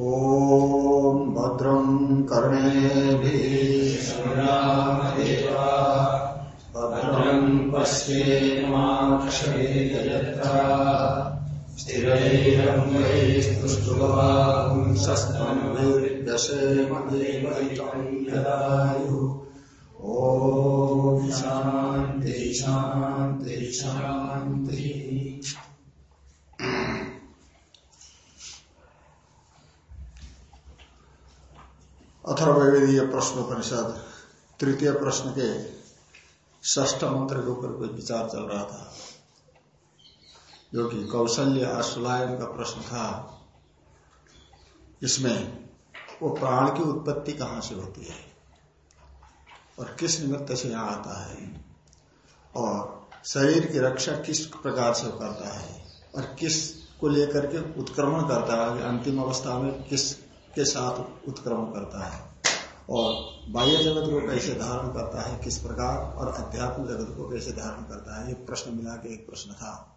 ॐ भद्रं कर्णेभिः भद्रं पश्येमाक्षेयत्रा स्थिरैरङ्गैस्तुष्टुवांसस्तम्भिर्दशेमदेवैतं यदायुः। ॐ शान्ति शान्ति शान्तिः। अथर्ववेदीय प्रश्नोपनिषद, तृतीय प्रश्न के ष्ठ मंत्र के ऊपर कोई विचार चल रहा था। जो कि कौशल्य अश्लायन का प्रश्न था। इसमें वो प्राण की उत्पत्ति कहाँ से होती है और किस निमित्त से यहाँ आता है और शरीर की रक्षा किस प्रकार से करता है और किस को लेकर के उत्क्रमण करता है, अंतिम अवस्था में किस के साथ उत्क्रमण करता है और बाह्य जगत को कैसे धारण करता है, किस प्रकार और अध्यात्म जगत को कैसे धारण करता है, ये प्रश्न मिला के एक प्रश्न था।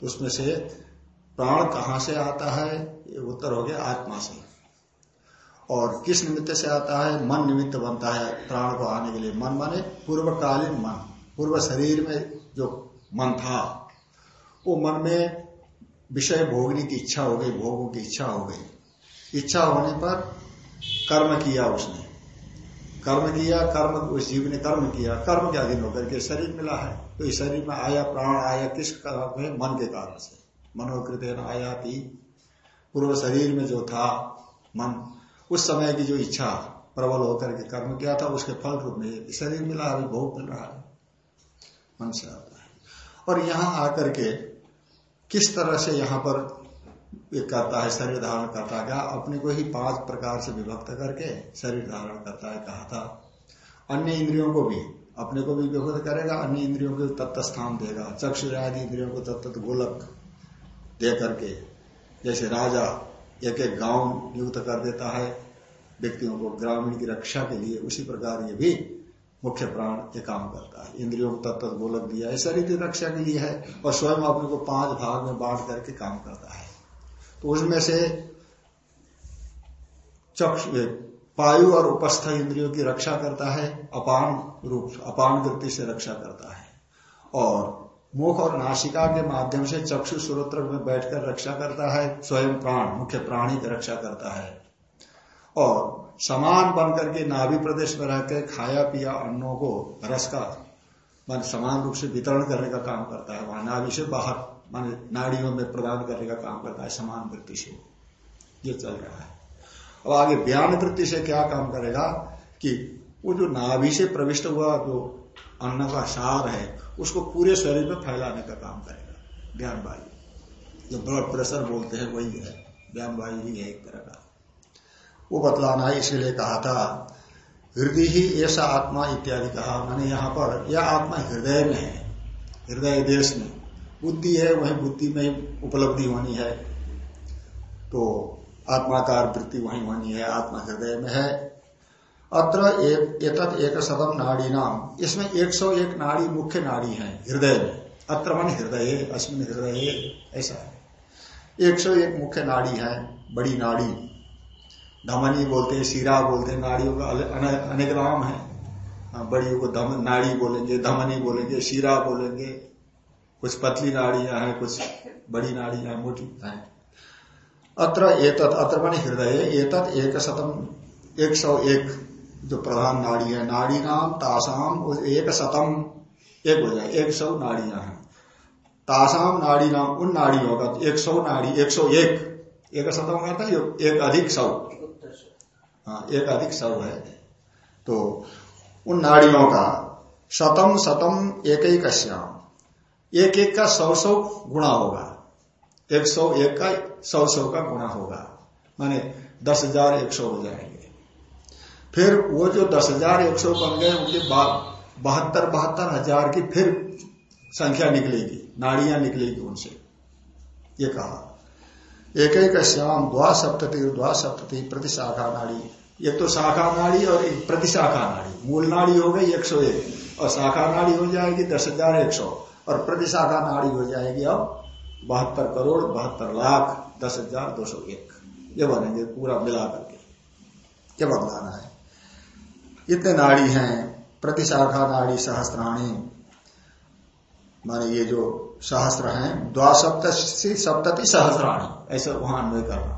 तो उसमें से प्राण कहाँ से आता है, ये उत्तर हो गया आत्मा से। और किस निमित्त से आता है, मन निमित्त बनता है, प्राण को आने के लिए। मन माने पूर्वकालीन मन, पूर्व शरीर में जो मन था, वो मन में विषय भोगने की इच्छा हो गई, भोगों की इच्छा हो गई। इच्छा होने पर कर्म किया उसने। कर्म किया, कर्म, उस जीव ने कर्म किया। कर्म के अधीन होकर के शरीर मिला है। तो इस शरीर में आया प्राण, आया किस कारण में मन के कारण से। मनोकृत आया थी पूर्व शरीर में जो था मन, उस समय की जो इच्छा प्रबल होकर के कर्म किया था, उसके फल रूप में शरीर मिला अभी भोग मिल रहा है। मन से आता है। और यहाँ आकर के किस तरह से यहाँ पर ये करता है, शरीर धारण करता क्या अपने को ही पाँच प्रकार से विभक्त करके शरीर धारण करता है, कहा था। अन्य इंद्रियों को भी, अपने को भी विभक्त करेगा, अन्य इंद्रियों को तत्त स्थान देगा। चक्षु आदि इंद्रियों को तत्त गोलक दे करके, जैसे राजा एक एक गाँव नियुक्त कर देता है, व्यक्तियों को ग्रामीण की रक्षा के लिए उसी प्रकार ये भी मुख्य प्राण ये काम करता है। इंद्रियों को तत्त गोलक दिया है, शरीर की रक्षा के लिए है, और स्वयं अपने को पाँच भाग में बांट करके काम करता है। तो उसमें से चक्ष वायु और उपस्थ इंद्रियों की रक्षा करता है, अपान रूप, अपान वृत्ति से रक्षा करता है। और मुख और नासिका के माध्यम से चक्षु सुरोत्र में बैठकर रक्षा करता है, स्वयं प्राण, मुख्य प्राणी की रक्षा करता है। और समान बन करके नाभि प्रदेश में रहकर खाया, पिया, अन्नों को रस का, मान, समान रूप से वितरण करने का काम करता है। वहाँ नाभि से बाहर माने नाड़ियों में प्रदान करने का काम करता है, समान वृत्ति से। ये चल रहा है। अब आगे बयान वृत्ति से क्या काम करेगा कि वो जो नाभि से प्रविष्ट हुआ जो अन्न का सार है, उसको पूरे शरीर में फैलाने का काम करेगा। बयान वायु जो ब्लड प्रेशर बोलते हैं, वही है। बयान वायु ही है एक तरह का। वो बतलाना है, इसीलिए कहा था, हृदय ही ऐसा आत्मा इत्यादि कहा। मैंने यहाँ पर, यह आत्मा हृदय में है। हृदय देश में। बुद्धि है वही बुद्धि में उपलब्धि होनी है। तो आत्माकार वृत्ति वही होनी है आत्मा हृदय में है। अत्र एक एक शतम नाड़ी नाम इसमें 101 नाड़ी मुख्य नाड़ी है हृदय में। अत्र मन हृदय अश्विन हृदय ऐसा है। 101 मुख्य नाड़ी है बड़ी नाड़ी। धमनी बोलते हैं सीरा बोलते हैं नाड़ियों का अनेक नाम है। हाँ, बड़ी को धम नाड़ी बोलेंगे धमनी बोलेंगे सीरा बोलेंगे। कुछ पतली नाड़ियाँ हैं, कुछ बड़ी नाड़ियाँ, मोटी हैं। अत्र एतत, अत्र मान हृदय, एतत एक शतम एक सौ एक जो प्रधान नाड़ी है नाड़ी नाम तासाम एक शतम एक हो जाए एक सौ नाड़ियाँ हैं। तासाम नाड़ी नाम उन नाड़ियों का एक सौ नाड़ी एक सौ एक एक शतम कहता है एक अधिक सौ। हाँ एक अधिक सौ है। तो उन नाड़ियों का शतम शतम एक ही कश्याम एक एक का सौ सौ गुणा होगा। एक सौ एक का सौ सौ का गुणा होगा। माने दस हज़ार एक सौ हो जाएँगे। फिर वो जो दस हज़ार एक सौ बन गए, उनके बाद बहत्तर बहत्तर हज़ार की फिर संख्या निकलेगी। नाड़ियाँ निकलेगी उनसे। ये कहा। एक एक श्याम, द्वा सप्तति द्वा सप्तति प्रति शाखा नाड़ी। एक तो शाखा नाड़ी और एक प्रति शाखा नाड़ी। मूल नाड़ी हो गई एक सौ एक। और शाखा नाड़ी हो जाएगी दस हज़ार एक सौ। और प्रतिशाखा नाड़ी हो जाएगी अब बहत्तर करोड़, बहत्तर लाख, दस हज़ार दो सौ एक। ये बनेंगे पूरा मिला करके। ये बदलाना है। इतने नाड़ी हैं, प्रतिशाखा नाड़ी सहस्त्राणी माने ये जो सहस्त्र हैं द्वासप्ती सप्तति सहस्राणी, ऐसे वहाँ अन्वय करना।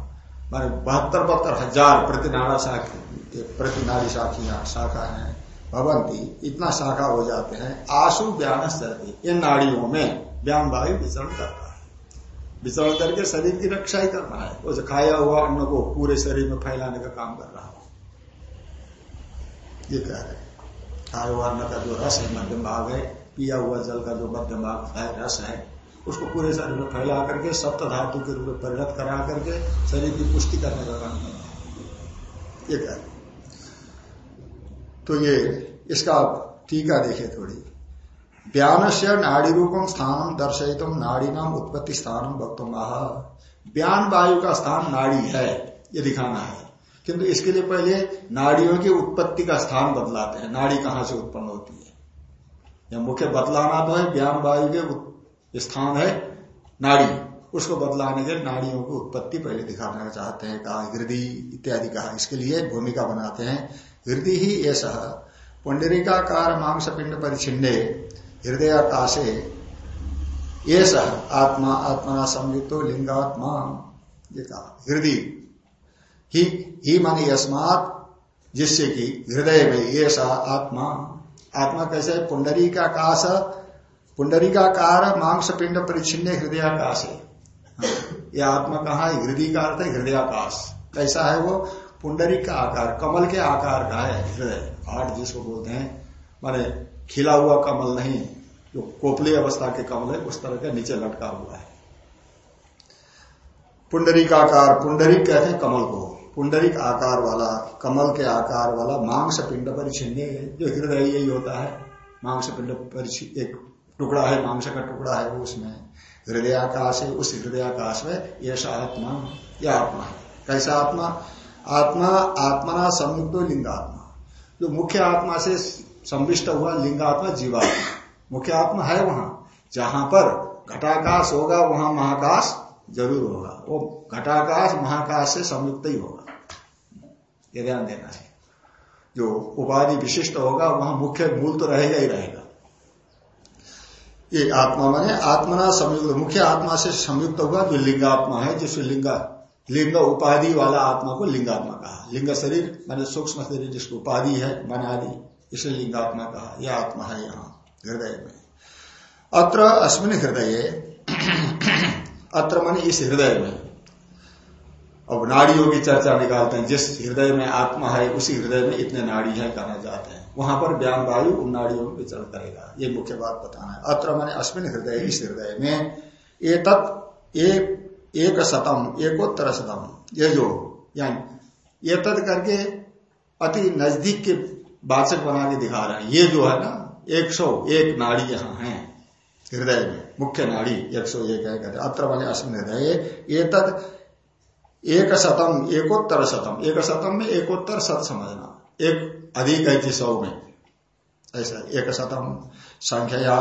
माने बहत्तर बहत्तर हज़ार प्रति नाड़ा शाखी प्रति नाड़ी शाखा है। भवंती इतना शाखा हो जाते हैं। आशु व्यान चलती इन नाड़ियों में व्यान वायु विचरण करता है। विचरण करके शरीर की रक्षा ही करना है। वो खाया हुआ अन्न को पूरे शरीर में फैलाने का काम कर रहा हो। ये कह रहे खाया हुआ अन्न का जो रस है, मध्यम भाग है, पिया हुआ जल का जो मध्यम भाग है, रस है, उसको पूरे शरीर में फैला करके, सप्त धातु के रूप में परिणत करा करके शरीर की पुष्टि करने का काम करना ये कह रहे तो ये, इसका टीका देखे थोड़ी। व्यान से नाड़ी रूपम स्थान दर्शित नाड़ी नाम उत्पत्ति स्थान वक्तुम आह। वायु का स्थान नाड़ी है, ये दिखाना है। किंतु इसके लिए पहले नाड़ियों की उत्पत्ति का स्थान बदलाते हैं। नाड़ी कहाँ से उत्पन्न होती है? या मुख्य बदलाना तो है व्यान वायु के स्थान है नाड़ी। उसको बदलाने के नाड़ियों की उत्पत्ति पहले दिखाना चाहते हैं, कहा हृदय इत्यादि कहा। इसके लिए भूमिका बनाते हैं। हृदय ही ऐसा पुंडरीकाकार मांस पिंड परिचिन्ने हृदयाकाशे, ऐसा आत्मा, आत्मना संयुक्त लिंगात्मा, ये कहा, हृदय। ही ही मानी यस्मात, जिससे कि हृदय में ये सा आत्मा आत्मा कैसे पुंडरी का काश पुंडरी का कार मांस पिंड परिचिन्न हृदयाकाश। है यह आत्मा कहा है? हृदय का अर्थ है, हृदयाकाश। कैसा है वो? पुंडरी का आकार, कमल के आकार का है हृदय आठ जिसको बोलते हैं, माने खिला हुआ कमल नहीं, जो कोपली अवस्था के कमल है, उस तरह का नीचे लटका हुआ है। पुंडरिक आकार, पुंडरिक कहते हैं कमल को। पुंडरिक आकार वाला, कमल के आकार वाला मांस पिंड परिचिन्न जो हृदय यही होता है, मांस पिंड एक टुकड़ा है, मांस का टुकड़ा है उसमें हृदयाकाश है, उस हृदयाकाश में यश आत्मा यह आत्मा है। कैसा आत्मा? आत्मा आत्मना संयुक्त लिंगात्मा। जो मुख्य आत्मा से संविष्ट हुआ, लिंगात्मा जीवात्मा। मुख्य आत्मा है वहाँ। जहाँ पर घटाकाश होगा, वहाँ महाकाश ज़रूर होगा। वो घटाकाश, महाकाश से संयुक्त ही होगा। ये ध्यान देना है। जो उपाधि विशिष्ट होगा, वहाँ मुख्य मूल तो रहेगा ही रहेगा। ये आत्मा माने आत्मना संयुक्त। मुख्य आत्मा से संयुक्त हुआ, जो लिंगात्मा है जिसको लिंगा लिंग उपाधि वाला आत्मा को लिंगात्मा कहा। लिंग शरीर, माने सूक्ष्म शरीर जिसको उपाधि है, बना दी इसे लिंगात्मा कहा। यह आत्मा है यहाँ, हृदय में। अत्र अस्मिन हृदय, अत्र माने इस हृदय में। अब नाड़ियों की चर्चा निकालते हैं। जिस हृदय में आत्मा है, उसी हृदय में इतने नाड़ी है कहना चाहते हैं। वहाँ पर व्यान वायु उन नाड़ियों में विचरण करेगा। ये मुख्य बात बताना है। अत्र मैंने अश्विन हृदय, इस हृदय में। एक एक शतम एकोत्तर शतम ये जो यानी ये तद करके अति नज़दीक के वाचक बना के दिखा रहे हैं। ये जो है ना, एक सौ एक नाड़ी यहाँ है, हृदय में, मुख्य नाड़ी, एक सौ एक है, कहते अत्र मैंने अश्विन हृदय। ये तद एक शतम एकोत्तर शतम एक शतम में एकोत्तर शत समझना। एक अधिक है सौ में। ऐसा, एक शतम संख्या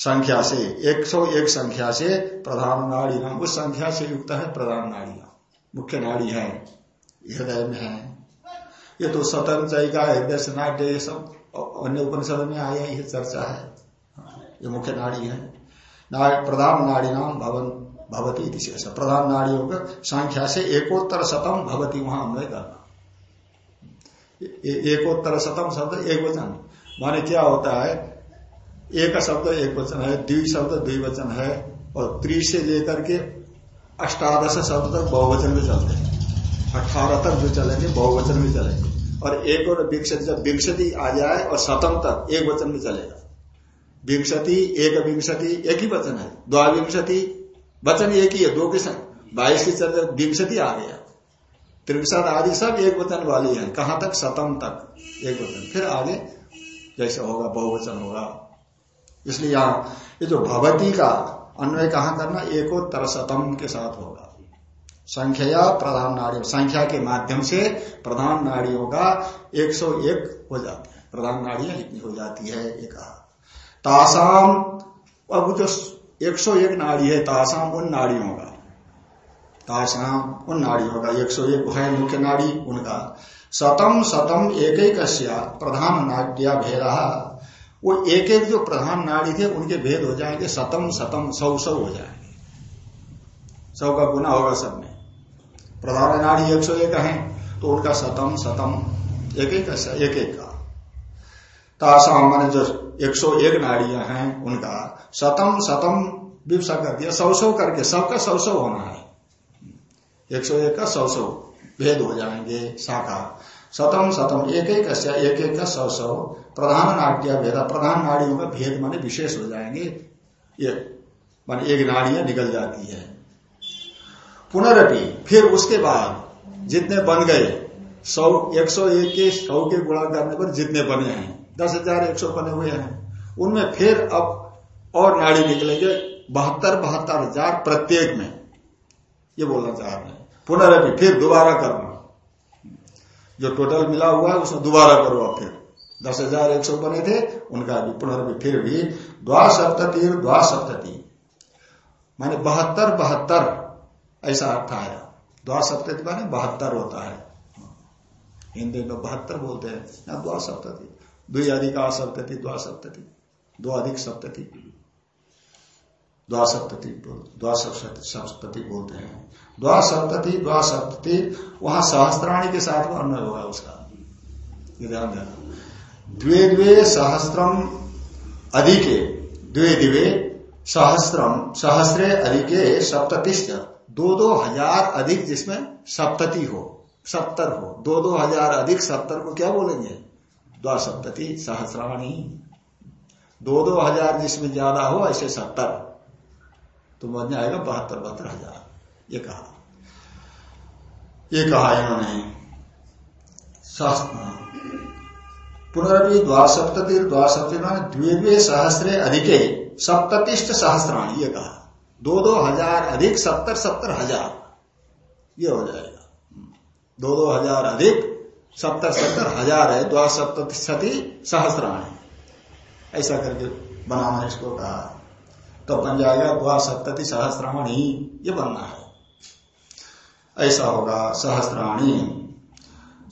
संख्या से एक सौ एक संख्या से प्रधान नाड़ी नाम। उस संख्या से युक्त है प्रधान नाड़ी मुख्य नाड़ी है हृदय में है। ये तो सतन का हृदय से नाट्य ये सब अन्य उपनिषद में आया ये चर्चा है। ये मुख्य नाड़ी है। ना, प्रधान नाड़ी नाम भवन भवती विशेष प्रधान नाड़ियों का संख्या से एकोत्तर शतम भवती वहाँ अन्वय करना। एकोत्तर शतम शब्द एक वचन। माने क्या होता है? एक शब्द, एक वचन है, द्वि शब्द द्विवचन है, और त्रि से लेकर के अष्टादश शब्द तक बहुवचन में चलते हैं। अठारह तक जो चलेंगे, बहुवचन में चलेंगे। और एक और विंशति, जब विंशति आ जाए और शतम तक एक वचन में चलेगा। विंशति, एक विंशति, एक ही वचन है। द्वाविंशति, वचन एक ही है, दो के बाईस की चलते विंशति आ गया। त्रिवशत आदि सब एक वचन वाली है। कहाँ तक? शतम तक एक वचन। फिर आगे जैसे होगा, बहुवचन होगा। इसलिए यहाँ ये जो भवती का अन्वय कहाँ करना? एकोत्तर शतम के साथ होगा। संख्या प्रधान नाड़ियों, संख्या के माध्यम से प्रधान नाड़ियों का 101 हो जाते हैं। प्रधान नाड़ियाँ इतनी हो जाती है, ये कहा। तासाम, अब जो 101 नाड़ी है, तासाम उन नाड़ियों का। तासाम उन नाड़ियों का, एक सौ एक है मुख्य नाड़ी उनका। शतम शतम एक प्रधान नाट्या भेदा वो एक एक जो प्रधान नाड़ी थे, उनके भेद हो जाएँगे, सतम सतम, सौ सौ हो जाएँगे। सौ का गुना होगा सब में प्रधान नाड़ी एक सौ एक है तो उनका सतम सतम, एक एक एक एक का। तासाम मैंने जो एक सौ एक नाड़ियाँ हैं, उनका सतम शतम विवसा कर दिया, सौ सौ करके सबका सौ सौ होना है। एक सौ एक का सौ सौ भेद हो जाएँगे शाखा शतम शतम एक एक एक एक का सौ सौ प्रधान नाट्य भेदा प्रधान नाड़ियों का भेद माने विशेष हो जाएँगे। ये माने एक नाड़ियाँ निकल जाती है। पुनरअपि फिर उसके बाद जितने बन गए, सौ, एक सौ एक के, सौ के गुणा करने पर जितने बने हैं, दस हज़ार एक सौ बने हुए हैं। उनमें फिर अब और नाड़ी निकलेंगे, बहत्तर बहत्तर हज़ार प्रत्येक में। ये बोलना चाह रहे हैं। पुनरअपि फिर दोबारा करना। जो टोटल मिला हुआ है उसमें दोबारा करो आप फिर। दस हज़ार एक सौ बने थे, उनका भी पुनर्वि फिर भी द्वा सप्तति द्वा सप्तति माने बहत्तर बहत्तर, ऐसा अर्थ आया। द्वा सप्तति माने बहत्तर होता है। हिंदी में बहत्तर बोलते हैं द्वा सप्तति दुई अधिक सप्तति द्वा सप्तति दो अधिक सप्तति। द्वा सप्तति द्वा सप्तति बोलते हैं। द्वा सप्तति द्वा वहाँ सहस्त्राणी के साथ में अन्वय होगा उसका। ध्यान देना। द्वे द्वे सहस्त्रम अधिके, द्वे दिवे सहस्त्रम सहस्रे अधिके सप्ततिश्च। दो दो हज़ार अधिक जिसमें सप्तति हो सत्तर हो। दो दो हज़ार अधिक सत्तर को क्या बोलेंगे? द्वा सप्तति सहस्राणी। दो दो हज़ार जिसमें ज़्यादा हो, ऐसे सत्तर तो बन जाएगा बहत्तर बहत्तर हज़ार। ये कहा। ये कहा इन्होंने। पुनरअपि द्वासप्तति द्वासप्तति द्वे द्वे सहस्रे अधिके सप्ततिष्ठ सहस्राणी, ये कहा। दो दो हज़ार अधिक सत्तर सत्तर हज़ार। ये हो जाएगा। दो दो हज़ार अधिक सत्तर सत्तर हज़ार है द्वासप्तति सहस्राणी। ऐसा करके बनाना इसको कहा। तो बन जाएगा द्वा सप्तति सहस्राणी, ये बनना है। ऐसा होगा सहस्राणी।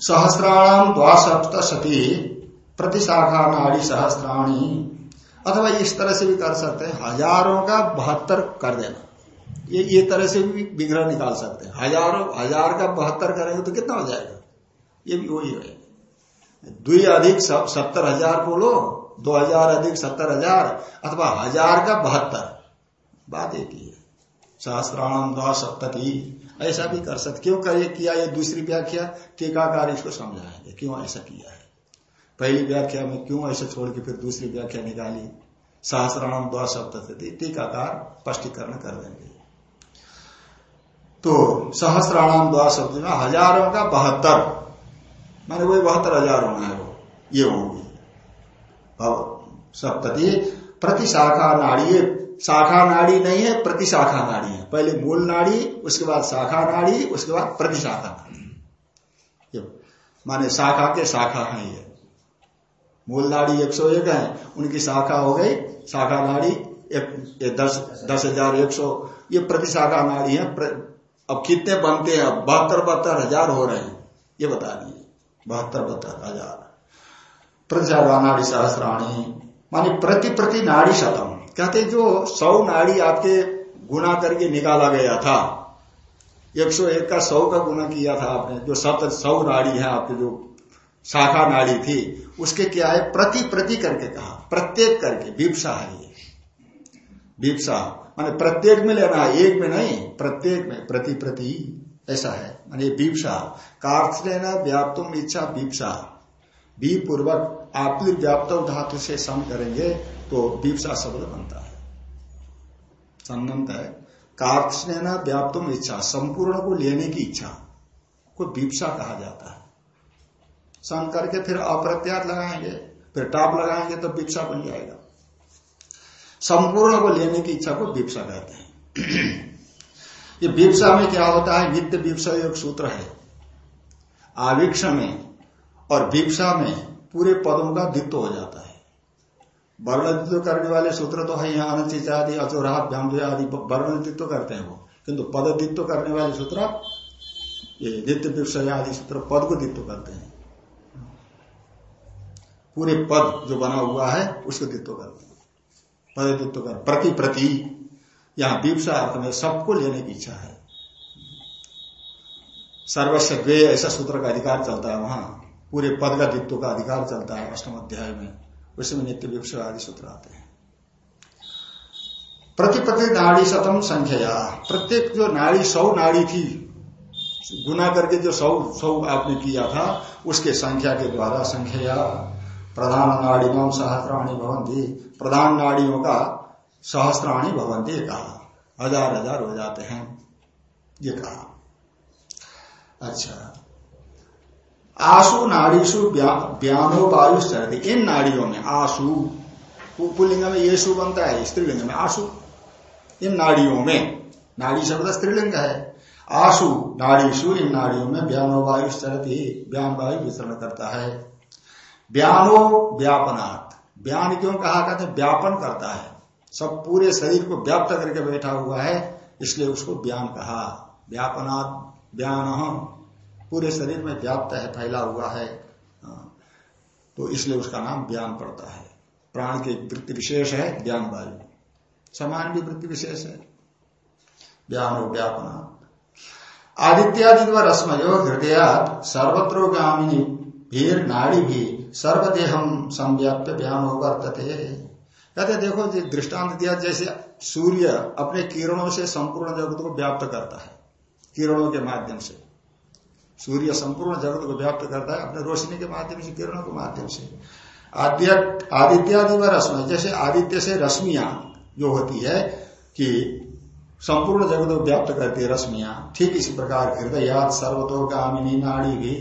सहस्राणाम द्वा सप्तशती, प्रतिशाखा नाड़ी सहस्राणी। अथवा इस तरह से भी कर सकते हैं। हज़ारों का बहत्तर कर देना। ये ये तरह से भी विग्रह निकाल सकते हैं। हज़ारों, हज़ार का बहत्तर करेंगे तो कितना हो जाएगा? ये भी वही है। दुई अधिक सत्तर हज़ार बोलो। दो हज़ार अधिक सत्तर हज़ार अथवा हज़ार का बहत्तर। बात एक ही है। सहस्त्राणाम द्वा सप्तति ऐसा भी कर सकते। क्यों कर किया? ये दूसरी व्याख्या टीकाकार इसको समझाएँगे। क्यों ऐसा किया है? पहली व्याख्या में क्यों ऐसे छोड़ के फिर दूसरी व्याख्या निकाली? सहस्राणाम द्वा सप्तति टीकाकार स्पष्टीकरण कर देंगे। तो सहस्राणाम द्वा सप्तति में हज़ारों का बहत्तर। माने वही बहत्तर हज़ार होना है वो। ये होगी। सप्तति प्रति शाखा नाड़ी शाखा नाड़ी नहीं है प्रति शाखा नाड़ी है। पहले मूल नाड़ी उसके बाद शाखा नाड़ी उसके बाद प्रति शाखा नाड़ी। माने शाखा के शाखा है ये। मूल नाड़ी एक सौ एक है उनकी शाखा हो गई। शाखा नाड़ी एक दस दस हज़ार एक सौ। ये प्रति शाखा नाड़ी है। प्र, अब कितने बनते हैं? बहत्तर बहत्तर हज़ार हो रहे हैं। ये बता दिए बहत्तर बहत्तर हज़ार। नाड़ी सहस्राणी मानी प्रति प्रति नाड़ी शतम। कहते जो सौ नाड़ी आपके गुना करके निकाला गया था, एक सौ एक का सौ का गुना किया था आपने, जो सत सौ नाड़ी है आपके, जो शाखा नाड़ी थी, उसके क्या है? प्रति प्रति करके कहा, प्रत्येक करके विपसा है ये। विपसा माने प्रत्येक में लेना है, एक में नहीं, प्रत्येक में, प्रति प्रति, ऐसा है। माने विपसा कार्थ लेना, व्याप्तुम इच्छा विपसा बी पूर्वक आप व्याप्त धातु से सम करेंगे तो दीपसा शब्द बनता है। संबंध है। कार्य व्याप्तम इच्छा, संपूर्ण को लेने की इच्छा को दीपसा कहा जाता है। सम करके फिर अप्रत्यात लगाएँगे, फिर टाप लगाएँगे तो दीपसा बन जाएगा। संपूर्ण को लेने की इच्छा को दीपसा कहते हैं। ये विपसा में क्या होता है? नित्य विपसा एक सूत्र है। आविक्ष में और विपसा में पूरे पदों का दित्व हो जाता है। वर्णदित्व करने वाले सूत्र तो है, यहाँ अनचित आदि अचोरा व्याम आदि वर्णदित्व करते हैं वो। किंतु पद दित्व करने वाले सूत्र, ये नित्य विषय आदि सूत्र पद को दित्व करते हैं। पूरे पद जो बना हुआ है, उसको दित्व करते हैं। पद दित्व कर, प्रति प्रति, यहाँ दीपसा अर्थ में सबको लेने की इच्छा है। सर्वस्व ऐसा सूत्र का अधिकार चलता है वहाँ। पूरे पद का दित्व का अधिकार चलता है अष्टम अध्याय में। उसमें नित्य विपक्ष आदि सूत्र आते हैं। प्रतिपति नाड़ी शतम संख्या। प्रत्येक जो नाड़ी, सौ नाड़ी थी, गुना करके जो सौ सौ आपने किया था, उसके संख्या के द्वारा संख्या। प्रधान नाड़ी नाम सहस्राणी भवंती प्रधान नाड़ियों का सहस्त्राणी भवंती कहा। हज़ार हज़ार हो जाते हैं। ये कहा। अच्छा। आशु नाड़ीशु ब्यानो वायु चरती इन नाड़ियों में आशु पुलिंग में येसु बनता है, स्त्रीलिंग में आशु इन नाड़ियों में, नाड़ी शब्द स्त्रीलिंग है। आशु नाड़ीशु इन नाड़ियों में ब्यानो वायु चरती ब्यान वायु विचरण करता है। ब्यानो व्यापनात्। ब्यान क्यों कहा कहते व्यापन करता है। सब पूरे शरीर को व्याप्त करके बैठा हुआ है, इसलिए उसको ब्यान कहा। व्यापनात् पूरे शरीर में व्याप्त है, फैला हुआ है। हाँ। तो इसलिए उसका नाम ज्ञान पड़ता है। प्राण की वृत्ति विशेष है ज्ञान वायु समान भी वृत्ति विशेष है। ज्ञान हो व्यापना। आदित्यादि रश्मयो हृदय सर्वत्रोगामिनी भीर नाड़ी भी सर्वदेहम संव्याप्य व्यान वर्तते। कहते देखो जी, दृष्टांत दिया, जैसे सूर्य अपने किरणों से संपूर्ण जगत को व्याप्त करता है, किरणों के माध्यम से। सूर्य संपूर्ण जगत को व्याप्त करता है, अपने रोशनी के माध्यम से, किरणों के माध्यम से। आदित्यादि व रश्मि जैसे आदित्य से रश्मियाँ जो होती है कि संपूर्ण जगत को व्याप्त करती है रश्मियाँ, ठीक इसी प्रकार हृदय सर्वतोगामिनी नाड़ी भी।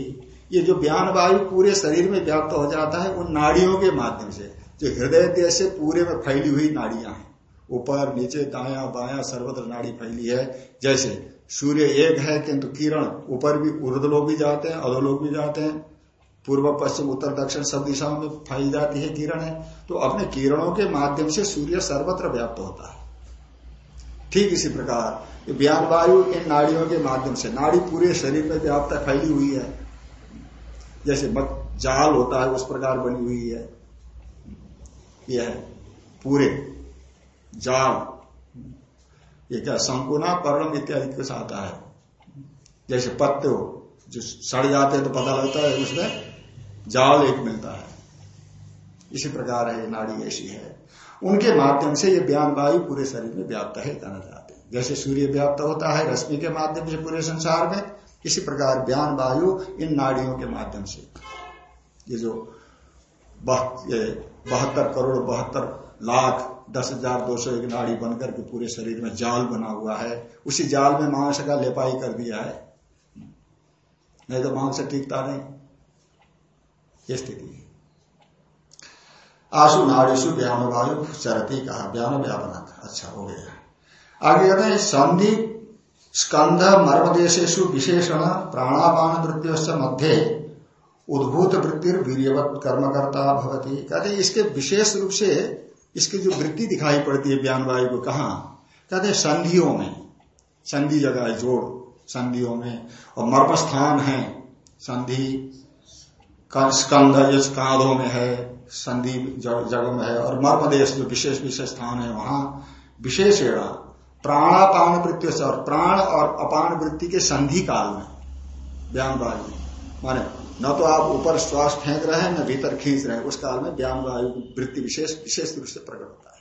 ये जो बयान वायु पूरे शरीर में व्याप्त हो जाता है, उन नाड़ियों के माध्यम से, जो हृदय देश से पूरे में फैली हुई नाड़ियाँ हैं। ऊपर, नीचे, दाया, बाया, सर्वत्र नाड़ी फैली है, जैसे सूर्य एक है किंतु किरण ऊपर भी उर्द लोग भी जाते हैं अधोलोग भी जाते हैं। पूर्व, पश्चिम, उत्तर, दक्षिण सब दिशाओं में फैल जाती है किरण है। तो अपने किरणों के माध्यम से सूर्य सर्वत्र व्याप्त होता है। ठीक इसी प्रकार व्यान वायु इन नाड़ियों के माध्यम से, नाड़ी पूरे शरीर में व्याप्त फैली हुई है। जैसे जाल होता है, उस प्रकार बनी हुई है। यह पूरे जाल। ये क्या संकुना पर्णम इत्यादि के साथ आता है जैसे पत्ते हो, जो सड़ जाते हैं तो पता लगता है उसमें जाल एक मिलता है। इसी प्रकार है नाड़ी ऐसी है। उनके माध्यम से ये बयान वायु पूरे शरीर में व्याप्त है कहना चाहते हैं। जैसे सूर्य व्याप्त होता है, रश्मि के माध्यम से पूरे संसार में, इसी प्रकार बयान वायु इन नाड़ियों के माध्यम से। ये जो बहत्तर करोड़, बहत्तर लाख दस हज़ार दो सौ एक नाड़ी बनकर के पूरे शरीर में जाल बना हुआ है। उसी जाल में मांस का लेपाई कर दिया है। नहीं तो मांस टिकता नहीं। ये स्थिति आशु नाड़ीशु व्यान वायु चरती कहा व्यान व्यापना अच्छा हो गया। आगे कहते हैं, संधि स्कंध मर्म मर्मदेशेशु विशेषण प्राणापान वृत्ति मध्य उद्भूत वृत्ति वीरवत कर्मकर्ता भवती। कहते इसके विशेष रूप से इसकी जो वृत्ति दिखाई पड़ती है बयान वायु को, कहा? कहते संधियों में। संधि जगह है, जोड़। संधियों में। और मर्म स्थान है। संधि स्कंध जो कांधों में है। संधि जगह में है। और मर्म देश जो विशेष विशेष स्थान है, वहाँ विशेष प्राणापान वृत्ति और प्राण और अपान वृत्ति के संधि काल में। वायु माने, न तो आप ऊपर श्वास फेंक रहे हैं, न भीतर खींच रहे हैं। उस काल में व्यायाम वायु वृत्ति विशेष विशेष रूप से प्रकट होता है।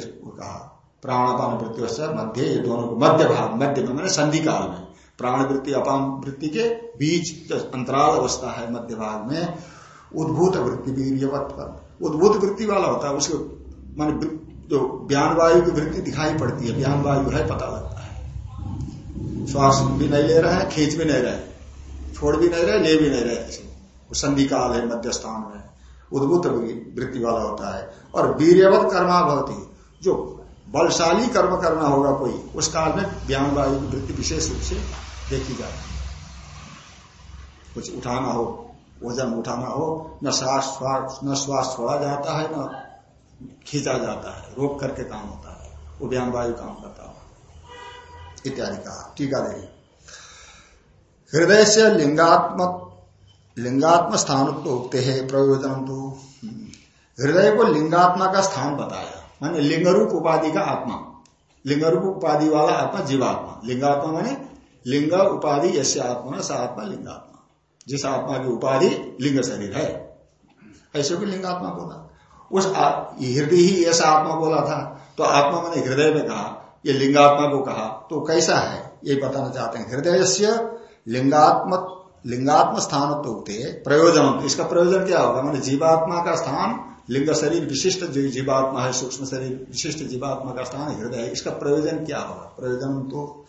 को कहा प्राणापान वृत्ति मध्य दोनों को मध्य भाग, मध्य में मैंने संधि काल में। प्राण वृत्ति, अपान वृत्ति के बीच अंतराल अवस्था है मध्य भाग में, उद्भूत वृत्ति वीरवत उद्भूत वृत्ति वाला होता है, उसको मान जो बयान वायु की वृत्ति दिखाई पड़ती है बयान वायु है, पता लगता है। श्वास भी नहीं ले रहे हैं, खींच भी नहीं रहे छोड़ भी नहीं रहे, ले भी नहीं रहे ऐसे वो संधि काल है मध्य स्थान में। उद्भुत वृत्ति वाला होता है। और वीरवत कर्मा भवती। जो बलशाली कर्म करना होगा कोई, उस काल में व्यायाम वायु की वृत्ति विशेष रूप से देखी जाती है। कुछ उठाना हो, वज़न उठाना हो, न श्वास न श्वास छोड़ा जाता है, न खींचा जाता है, रोक करके काम होता है। वो व्यायाम वायु काम करता हो। इत्यादि कहा। टीका देखिए हृदय से लिंगात्मक लिंगात्म स्थान तो उगते है प्रयोजन तो हृदय को लिंगात्मा का स्थान बताया। माने लिंगरूप उपाधि का आत्मा। लिंगरूप उपाधि वाला आत्मा जीवात्मा। लिंगात्मा माने लिंग उपाधि यश आत्मा स आत्मा, लिंगात्मा। जिस आत्मा की उपाधि लिंग शरीर है। ऐसे को लिंगात्मा बोला। उस हृदय ही ऐसा आत्मा बोला था। तो आत्मा मैंने हृदय में कहा। ये लिंगात्मा को कहा। तो कैसा है? ये बताना चाहते हैं। हृदय से लिंगात्मक लिंगात्म स्थान तो प्रयोजन इसका प्रयोजन क्या होगा? मैंने जीवात्मा का स्थान, लिंग शरीर विशिष्ट जीवात्मा है, सूक्ष्म शरीर विशिष्ट जीवात्मा का स्थान, हृदय है। इसका प्रयोजन क्या होगा? प्रयोजन तो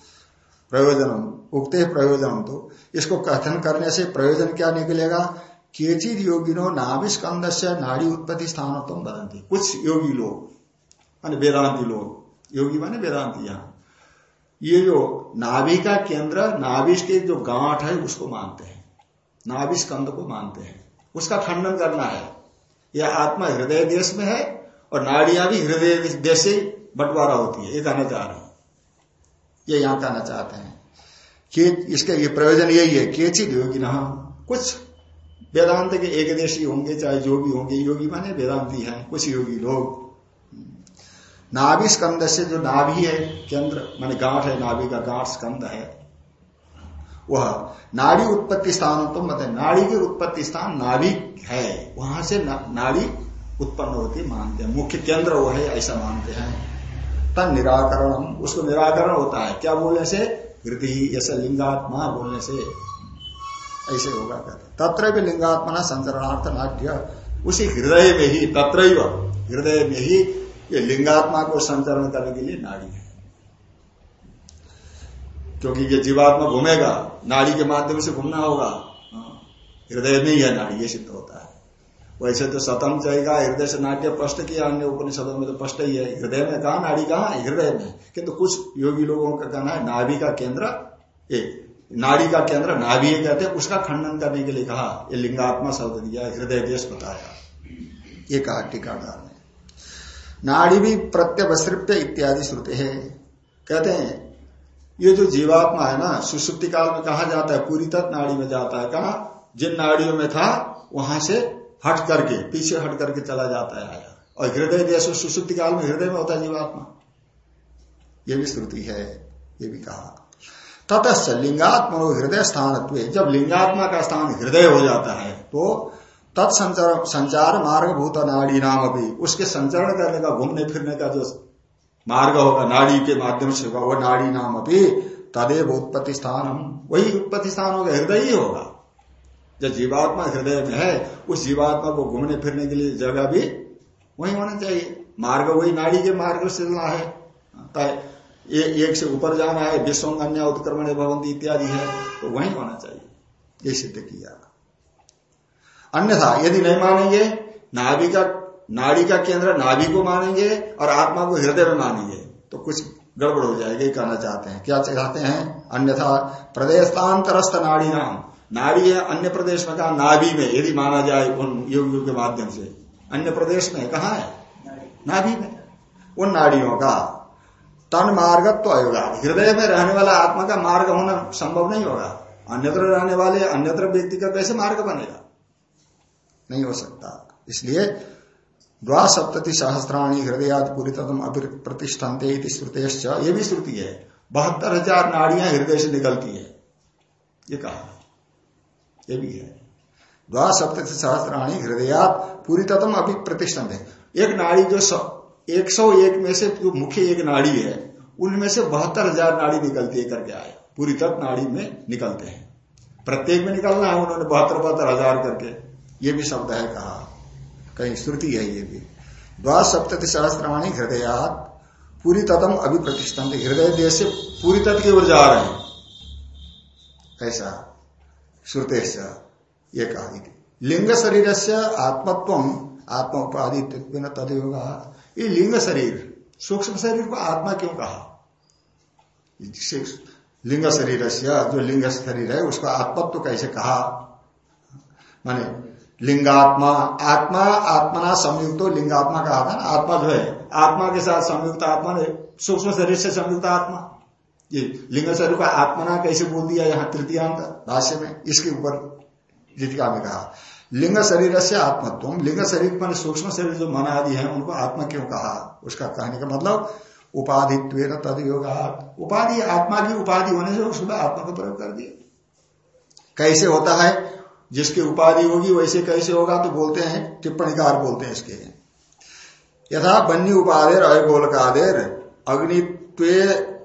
प्रयोजन उगते प्रयोजन तो। इसको कथन करने से प्रयोजन क्या निकलेगा? केचित योगिनो नाभिस्कंद से नाड़ी उत्पत्ति स्थान तुम बदंती। कुछ योगी लोग, मान वेदांति लोग। योगी माने वेदांति, यहाँ। ये जो नाभि का केंद्र नाभिश के जो गांठ है, उसको मानते हैं। नाभिश कंद को मानते हैं। उसका खंडन करना है। यह आत्मा हृदय देश में है और नाड़ियाँ भी हृदय देश से बंटवारा होती है। ये कहना चाह रहे हैं। ये यहाँ कहना चाहते हैं। कि इसके ये प्रयोजन यही है, केचित योगी ना कुछ वेदांत के एक देशी होंगे, चाहे जो भी होंगे, योगी माने वेदांती हैं, कुछ योगी लोग। नाभि स्कंद से जो नाभि है केंद्र माने गांठ है नाभि का गांठ स्कंद है वह नाड़ी उत्पत्ति स्थान तो मतलब नाड़ी के उत्पत्ति स्थान नाभि है वहाँ से ना, नाड़ी उत्पन्न होती मानते हैं। मुख्य केंद्र वो है ऐसा मानते हैं। तन निराकरण उसको निराकरण होता है। क्या बोलने से? हृदय ऐसा लिंगात्मा बोलने से। ऐसे होगा कहते तत्र भी लिंगात्मा संचरणार्थ नाट्य। उसी हृदय में ही तत्र हृदय में ही ये लिंगात्मा को संचरण करने के लिए नाड़ी है। क्योंकि ये जीवात्मा घूमेगा नाड़ी के माध्यम से घूमना होगा। हाँ, हृदय में ही है नाड़ी ये सिद्ध होता है। वैसे तो सतम जाएगा हृदय से नाट्य प्रश्न किया अन्य उपनिषदों में तो प्रश्न ही है हृदय में कहा नाड़ी कहा हृदय में। किंतु तो कुछ योगी लोगों का कहना है नाभि का केंद्र एक नाड़ी का केंद्र नाभि कहते हैं उसका खंडन करने के लिए कहा ये लिंगात्मा शब्द दिया हृदय देश बताया। ये कहा टीकाकार नाड़ी भी प्रत्यवसृप्य इत्यादि श्रुति है। कहते हैं, ये जो जीवात्मा है ना, सुसुप्ति काल में कहा जाता है? पूरी तक नाड़ी में जाता है। कहा? जिन नाड़ियों में था, वहाँ से हट करके, पीछे हट करके चला जाता है। आया और हृदय जैसे सुसुप्ति काल में हृदय में होता है जीवात्मा। ये भी श्रुति है, ये भी कहा। ततश्च लिंगात्म हृदय स्थान जब लिंगात्मा का स्थान हृदय हो जाता है तो तत्संचार संचार मार्ग भूत नाड़ी नाम अभी उसके संचरण करने का घूमने फिरने का जो मार्ग होगा नाड़ी के माध्यम से होगा वह नाड़ी नाम अभी तदेव उत्पत्ति स्थान वही उत्पत्ति स्थान होगा हृदय ही होगा। जब जीवात्मा हृदय में है उस जीवात्मा को घूमने फिरने के लिए जगह भी वही होना चाहिए। मार्ग वही नाड़ी के मार्ग से चलना है। ए, एक से ऊपर जाना है विश्व अन्य उत्क्रमण भवंती इत्यादि है तो वही होना चाहिए। ये सिद्ध किया। अन्यथा यदि नहीं मानेंगे नाभि का नाड़ी का केंद्र नाभि को मानेंगे और आत्मा को हृदय में मानेंगे तो कुछ गड़बड़ हो जाएगी कहना चाहते हैं। क्या चाहते हैं? अन्यथा प्रदेशांतरस्थ नाड़ी नाम। नाड़ी है अन्य प्रदेश में कहा, नाभि में, यदि माना जाए उन योगियों के माध्यम से। अन्य प्रदेश में कहा है? नाभि में। उन नाड़ियों का तन मार्ग तो होगा। हृदय में रहने वाला आत्मा का मार्ग होना संभव नहीं होगा। अन्यत्र रहने वाले अन्यत्र व्यक्ति का कैसे मार्ग बनेगा? नहीं हो सकता। इसलिए द्वा सप्तति सहस्त्राणी हृदय पूरी तम प्रतिष्ठनते ये भी श्रुति है। बहत्तर हज़ार नाड़ियाँ हृदय से निकलती है। ये कहा ये भी है। द्वा सप्तति सहस्त्राणी हृदयात पूरी तत्म अभी प्रतिष्ठन एक नाड़ी जो एक सौ एक में से जो मुख्य एक नाड़ी है, उनमें से बहत्तर हज़ार नाड़ी निकलती है, करके आए। पूरी तत्व नाड़ी में निकलते हैं। प्रत्येक में निकलना है उन्होंने बहत्तर बहत्तर हज़ार करके। ये भी शब्द है कहा। कहीं श्रुति है ये भी। द्वास सप्तति सहस्त्राणी हृदयात पूरी तत्म अभी प्रतिष्ठान हृदय देश से पूरी तत्व की ओर जा रहे हैं। ऐसा। श्रुते ये कहा लिंग शरीर से आत्मत्व आत्मा उपाधि तदयोग ये लिंग शरीर, सूक्ष्म शरीर को आत्मा क्यों कहा? लिंग शरीर से जो लिंग शरीर है, उसका आत्मत्व कैसे कहा? माने लिंगात्मा, आत्मा, आत्मना संयुक्त लिंगात्मा कहा था ना, आत्मा जो है, आत्मा के साथ संयुक्त आत्मा ने सूक्ष्म शरीर से संयुक्त आत्मा। ये लिंग शरीर को आत्मना कैसे बोल दिया यहाँ तृतीयांक भाष्य में, इसके ऊपर जीतिका में कहा। लिंग शरीर से आत्मत्व लिंग शरीर मान सूक्ष्म शरीर जो मन आदि है, उनको आत्मा क्यों कहा? उसका कहने का मतलब उपाधित्व तद उपाधि आत्मा की उपाधि होने से उसमें आत्मा का प्रयोग कर दिया। कैसे होता है? जिसकी उपाधि होगी वैसे कैसे होगा तो बोलते हैं टिप्पणीकार बोलते हैं इसके। यथा बन्नी उपाधेर अयगोलकादेर अग्नित्व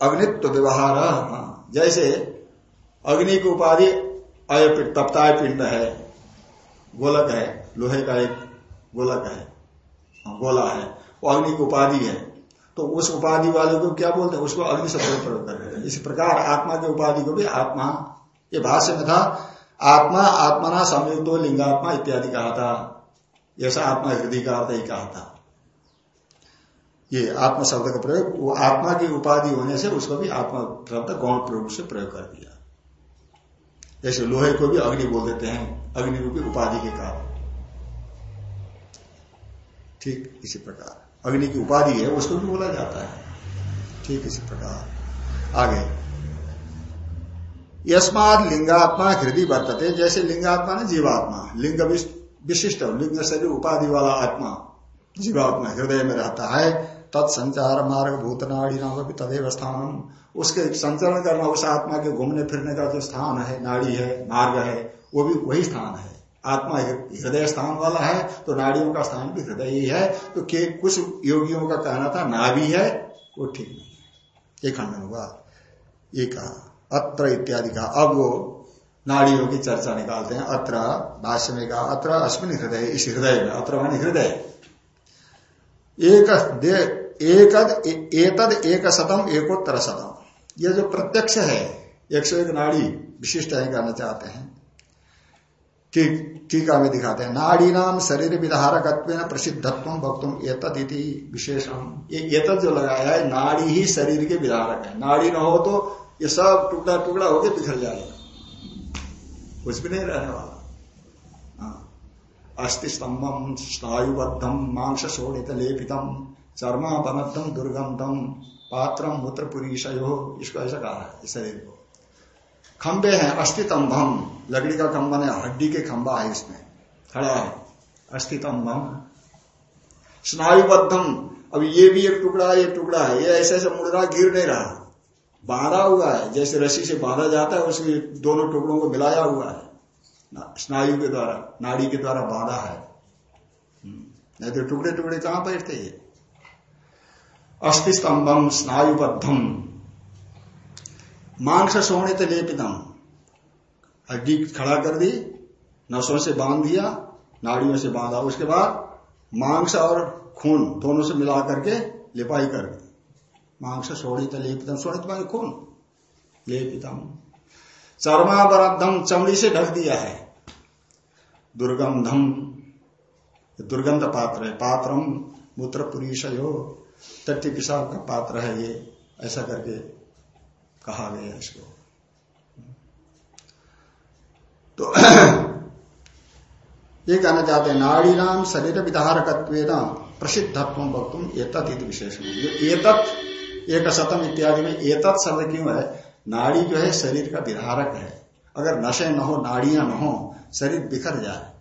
अग्नित्व व्यवहार। जैसे अग्नि की उपाधि अय तप्ताय पिंड है गोलक है लोहे का एक गोलक है हाँ, गोला है वो अग्नि की उपाधि है। तो उस उपाधि वाले को क्या बोलते हैं? उसको अग्नि शब्द प्रयोग कर रहे हैं। इसी प्रकार आत्मा की उपाधि को भी आत्मा ये भाष्य में था आत्मा, आत्मना, संयुक्त, लिंगात्मा इत्यादि कहा था। ऐसा आत्मा, हृदय का अर्थ ही कहा था। ये आत्मा शब्द का प्रयोग, वो आत्मा की उपाधि होने से उसको भी आत्मा शब्द गौण प्रयोग से प्रयोग कर दिया। जैसे लोहे को भी अग्नि बोल देते हैं अग्नि रूपी उपाधि के कारण। ठीक इसी प्रकार। अग्नि की उपाधि है, उसको भी बोला जाता है। ठीक इसी प्रकार। आगे। यस्माद लिंगात्मा हृदय वर्तते, जैसे लिंगात्मा ने जीवात्मा, लिंग विशिष्ट, लिंग शरीर उपाधि वाला आत्मा जीवात्मा हृदय में रहता है तत्संचार मार्ग भूतनाड़ी नाम तदेव स्थान उसके संचरण करना, उस आत्मा के घूमने फिरने का जो स्थान है, नाड़ी है, मार्ग है, वो भी वही स्थान है। आत्मा हृदय स्थान वाला है तो नाड़ियों का स्थान भी हृदय ही है। तो के कुछ योगियों का कहना था, नाभि है, वो ठीक नहीं है। ये खंडन हुआ। ये कहा। अत्र इत्यादि का अब वो नाड़ियों की चर्चा निकालते हैं। अत्र भाष्य में कहा, अत्र अश्विन हृदय, इस हृदय में, अत्र मान हृदय। एक एकद, एतद एक शतम एकोत्तर शतम ये जो प्रत्यक्ष है एक सौ एक नाड़ी विशिष्ट है कहना चाहते हैं। टीका में दिखाते हैं नाड़ी नाम शरीर विधारक प्रसिद्धत्व भक्तुम एतद इति विशेषम। ये, एतद जो लगाया है, नाड़ी ही शरीर के विधारक है। नाड़ी न हो तो ये सब टुकड़ा टुकड़ा होके बिखर जाएगा। कुछ भी नहीं रहने वाला। हाँ। अस्थि स्तंभम स्नायुबद्धम मांस शोणित लेपितम चर्मा बनद्धम दुर्गंधम पात्रम मूत्र पुरीशयो इसको ऐसा कहा है शरीर को। खंबे हैं अस्थितंभम लकड़ी का खंबा है हड्डी के खंबा है इसमें। खड़ा है। अस्थितंभम स्नायुबद्धम। अब ये भी एक टुकड़ा है ये टुकड़ा है। ये ऐसे ऐसे मुड़ रहा, गिर नहीं रहा। बांधा हुआ है, जैसे रस्सी से बांधा जाता है, उसके दोनों टुकड़ों को मिलाया हुआ है। स्नायु के द्वारा, नाड़ी के द्वारा बांधा है। हम्म। नहीं तो टुकड़े टुकड़े कहाँ बैठते ये अस्थि स्तंभम स्नायुबद्धम। मांस सोनित लेपितम हड्डी खड़ा कर दी, नसों से बाँध दिया, नाड़ियों से बांधा। उसके बाद मांस और खून दोनों से मिला करके लिपाई कर दी। मांस सोनित लेपितम सोनित मांगे खून लेपितम चर्माबरद्धम चमड़ी से ढक दिया है। दुर्गंधम दुर्गंध पात्र है। पात्रम मूत्र पुरीशयो तट्टी पिशाब का पात्र है ये। ऐसा करके कहा गया इसको। तो ये कहना चाहते हैं नाड़ी नाम शरीर विधारक प्रसिद्धत्व वक्तुम एतत् विशेषण। एतत् एक शतम इत्यादि में एतत् शब्द क्यों है? नाड़ी जो है, शरीर का विधारक है। अगर नशे न हो, नाड़ियाँ न हो, शरीर बिखर जाए।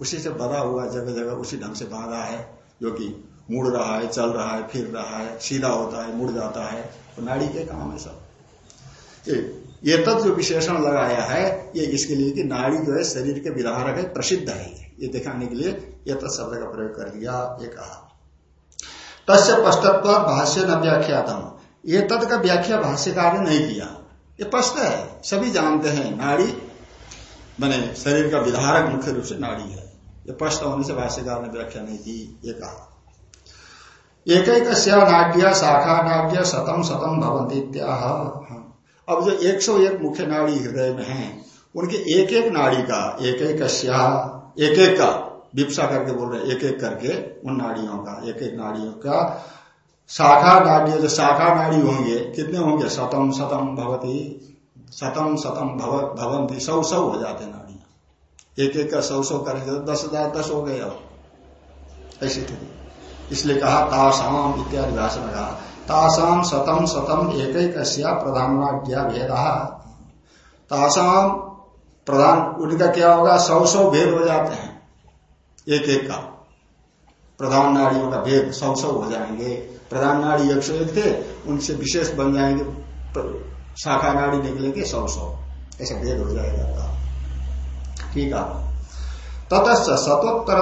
उसी से बधा हुआ जगह जगह उसी ढंग से बांधा है, जो कि मुड़ रहा है, चल रहा है, फिर रहा है, सीधा होता है, मुड़ जाता है। तो नाड़ी के काम है सब। ये तत्व जो विशेषण लगाया है, ये इसके लिए कि नाड़ी जो है, शरीर के विधारक है, प्रसिद्ध है। ये दिखाने के लिए ये शब्द का प्रयोग कर दिया, ये कहा। तस्य स्पष्टत्व भाष्य न व्याख्यातम। ये तद का व्याख्या भाष्यकार ने नहीं किया। ये स्पष्ट है। सभी जानते हैं, नाड़ी, मैंने शरीर का विधारक मुख्य रूप से नाड़ी है। ये स्पष्ट होने से भाष्यकार ने व्याख्या नहीं की, ये कहा। एक एक नाट्य शाखा नाट्य शतम शतम भवंती हाँ। अब जो एक सौ एक मुख्य नाड़ी हृदय में है, उनके एक एक नाड़ी का एक एक एक एक का विपसा करके बोल रहे एक एक करके उन नाड़ियों का एक एक नाड़ियों का शाखा नाड़ी, जो शाखा नाड़ी होंगे, कितने होंगे? शतम शतम भवती सतम शतम शतम भवंती, सौ सौ हो जाते नाड़ियाँ। एक एक का सौ सौ करेंगे तो दस हज़ार दस हो गए अब। ऐसी स्थिति। इसलिए कहा ताशाम इत्यादि भाषा में कहा, तासाम शतम शतम एक एक प्रधान प्रधानाज्ञा भेद। तासाम प्रधान, उनका क्या होगा? सौ सौ भेद हो जाते हैं। एक एक का। प्रधान नाड़ियों का भेद सौ सौ हो जाएँगे। प्रधान नाड़ी एक सौ एक थे, उनसे विशेष बन जाएँगे। शाखा नाड़ी निकलेंगे सौ सौ ऐसा भेद हो जाएगा ठीक है। ततच सतोत्तर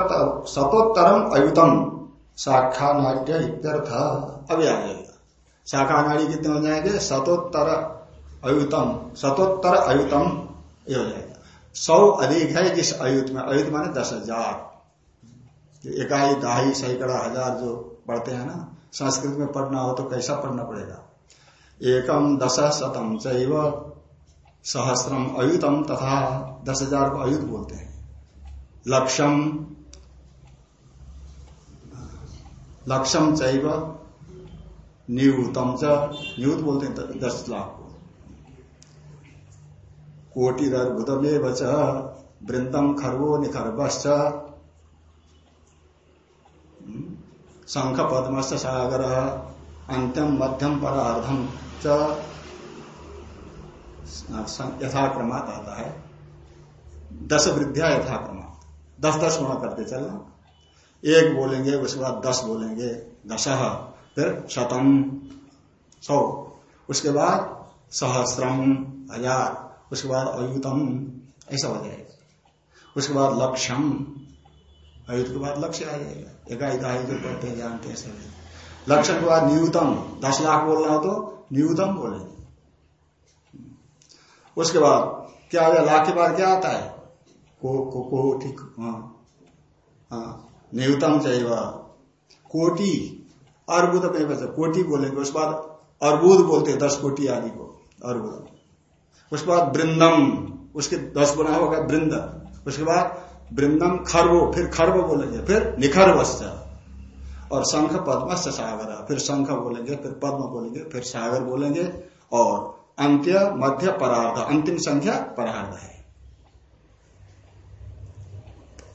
सतोत्तरम अयुतम। शाखा नाट्य अभी आ जाएगा। शाखा नाड़ी कितने हो जाएँगे? सतोत्तर अयुतम। सतोत्तर अयुतम। ये हो जाएगा। सौ अधिक है जिस अयुत में। अयुत माने दस हज़ार। इकाई दहाई सैकड़ा हज़ार जो पढ़ते हैं ना, संस्कृत में पढ़ना हो तो कैसा पढ़ना पड़ेगा? एकम दस शतम चैव सहस्रम अयुतम तथा दस हज़ार को अयुत बोलते हैं। लक्षम लक्षम चैव नियुतम च, नियुत बोलते हैं दस लाख को। कोटिदर्भुतमेव च वृंदम खर्वो निखर्वश्च शंख पद्मश्च सागर अंत्यम मध्यम परार्धम च यथाक्रमात आता है। दस वृद्धिया यथाक्रमा दस दस गुणा करते चलना। एक बोलेंगे, उसके बाद दस बोलेंगे दस फिर शतम। सौ। उसके बाद सहस्रम, हज़ार। उसके बाद अयुतम, ऐसा हो जाएगा। उसके बाद लक्ष्यम अयुत के बाद लक्ष्य आ जाएगा। एकाई दहाई जो पढ़ते हैं जानते हैं सभी लक्ष्य के बाद न्यूतम दस लाख बोलना हो तो न्यूतम बोलेंगे उसके बाद क्या आ लाख के बाद क्या आता है को को को ठीक हाँ हाँ न्यूतम चाहिए कोटि अर्बुद अपने बच्चा कोटि बोलेंगे उसके बाद अर्बुद बोलते हैं दस कोटि आदि को अर्बुद उसके बाद वृंदम उसके दस गुना होगा वृंद उसके बाद वृंदम खर्व, फिर खर्व बोलेंगे, फिर निखर्वश्च। और शंख पद्मश्च सागर, फिर शंख बोलेंगे, फिर पद्म बोलेंगे, फिर सागर बोलेंगे, और अंत्य मध्य परार्ध, अंतिम संख्या परार्ध है।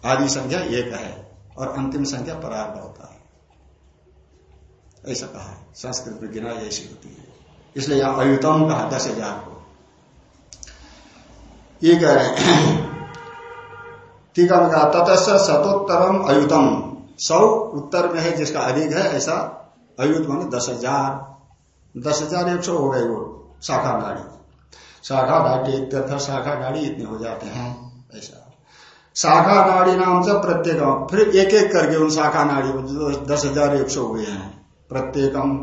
आदि संख्या एक है, और अंतिम संख्या परार्ध होता है। ऐसा कहा है। संस्कृत में गिना ऐसी होती है। इसलिए यहाँ अयुतम कहा, दस हज़ार को। ये कह रहे हैं ठीक है कहा ततस्व शतोत्तरम अयुतम। सौ उत्तर में है जिसका अधिक है, ऐसा अयुत माने दस हज़ार दस हज़ार एक सौ हो गए वो, शाखा नाड़ी शाखा नाड़ी इत्यर्थ शाखा नाड़ी इतने हो जाते हैं, ऐसा। शाखा नाड़ी नाम से प्रत्येकम, फिर एक एक करके उन शाखा नाड़ी जो दस हज़ार एक सौ हुए हैं। प्रत्येकम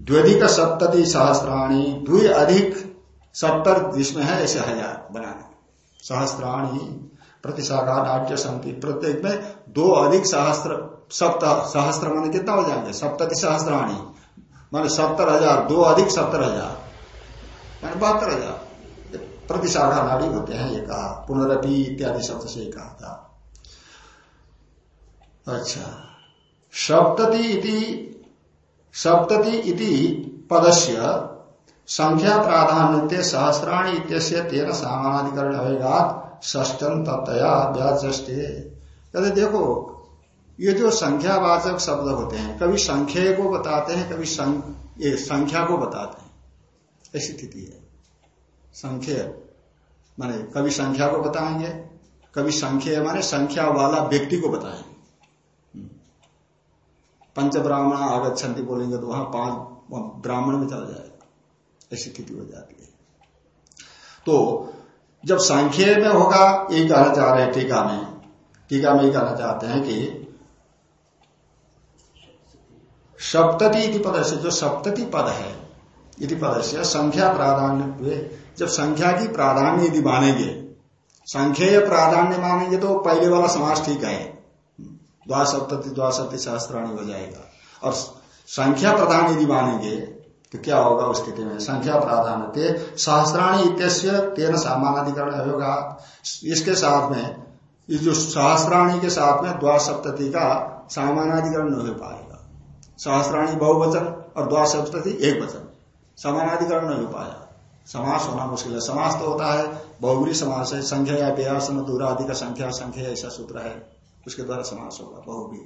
द्विधिक सप्तति सहस्त्राणी द्वि अधिक सत्तर जिसमें है, ऐसे हज़ार बनाने। सहस्त्राणी प्रतिशाखा नाट्य संति प्रत्येक में दो अधिक सहस्त्र, सप्त, सहस्त्र मान कितना हो जाएँगे? सप्तति सहस्त्राणी मान सत्तर हज़ार, दो अधिक सत्तर हज़ार। मान बहत्तर हज़ार। प्रतिशाखा नाड़ी होते हैं, ये कहा। पुनरपी इत्यादि शब्द से कहा था। अच्छा। सप्तति इति सप्तति इति पदस्य संख्या प्राधान्य सहस्राणी इत्यस्य तेरह सामानाधिकरण होगा ष्टन तत्या व्याचे कहते देखो ये जो संख्यावाचक शब्द होते हैं कभी संख्या को बताते हैं कभी सं, ये संख्या को बताते हैं। ऐसी स्थिति है। संख्या माने कभी संख्या को बताएँगे कभी संख्या माने संख्या वाला व्यक्ति को बताएँगे। पंच ब्राह्मण आगत बोलेंगे तो वहाँ पाँच ब्राह्मण में चला जाएगा। ऐसी स्थिति हो जाती है। तो जब संख्या में होगा, ये कहना चाह रहे हैं टीका में। टीका में ये कहना चाहते हैं कि सप्तति इति पद से जो सप्तति पद है यदि पद से संख्या प्राधान्य जब संख्या की प्राधान्य यदि मानेंगे संख्या प्राधान्य मानेंगे तो पहले वाला समाज ठीक है। द्वासप्तति द्वासप्ति सहस्त्राणी हो जाएगा। और संख्या प्रधान यदि मानेंगे तो क्या होगा उस स्थिति में संख्या प्राधान्य सहस्राणी इत्यस्य तेन सामानाधिकरण होगा इसके साथ में जो सहस्राणी के साथ में द्वासप्तति का सामानाधिकरण नहीं हो पाएगा। सहस्त्राणी बहुवचन और द्वासप्तति एक वचन समानाधिकरण नहीं हो पाया। समास होना मुश्किल है। समास तो होता है बहुबरी समास है। संख्या या व्यास दूराधिक संख्या संख्या ऐसा सूत्र है। उसके द्वारा समास होगा बहुबरी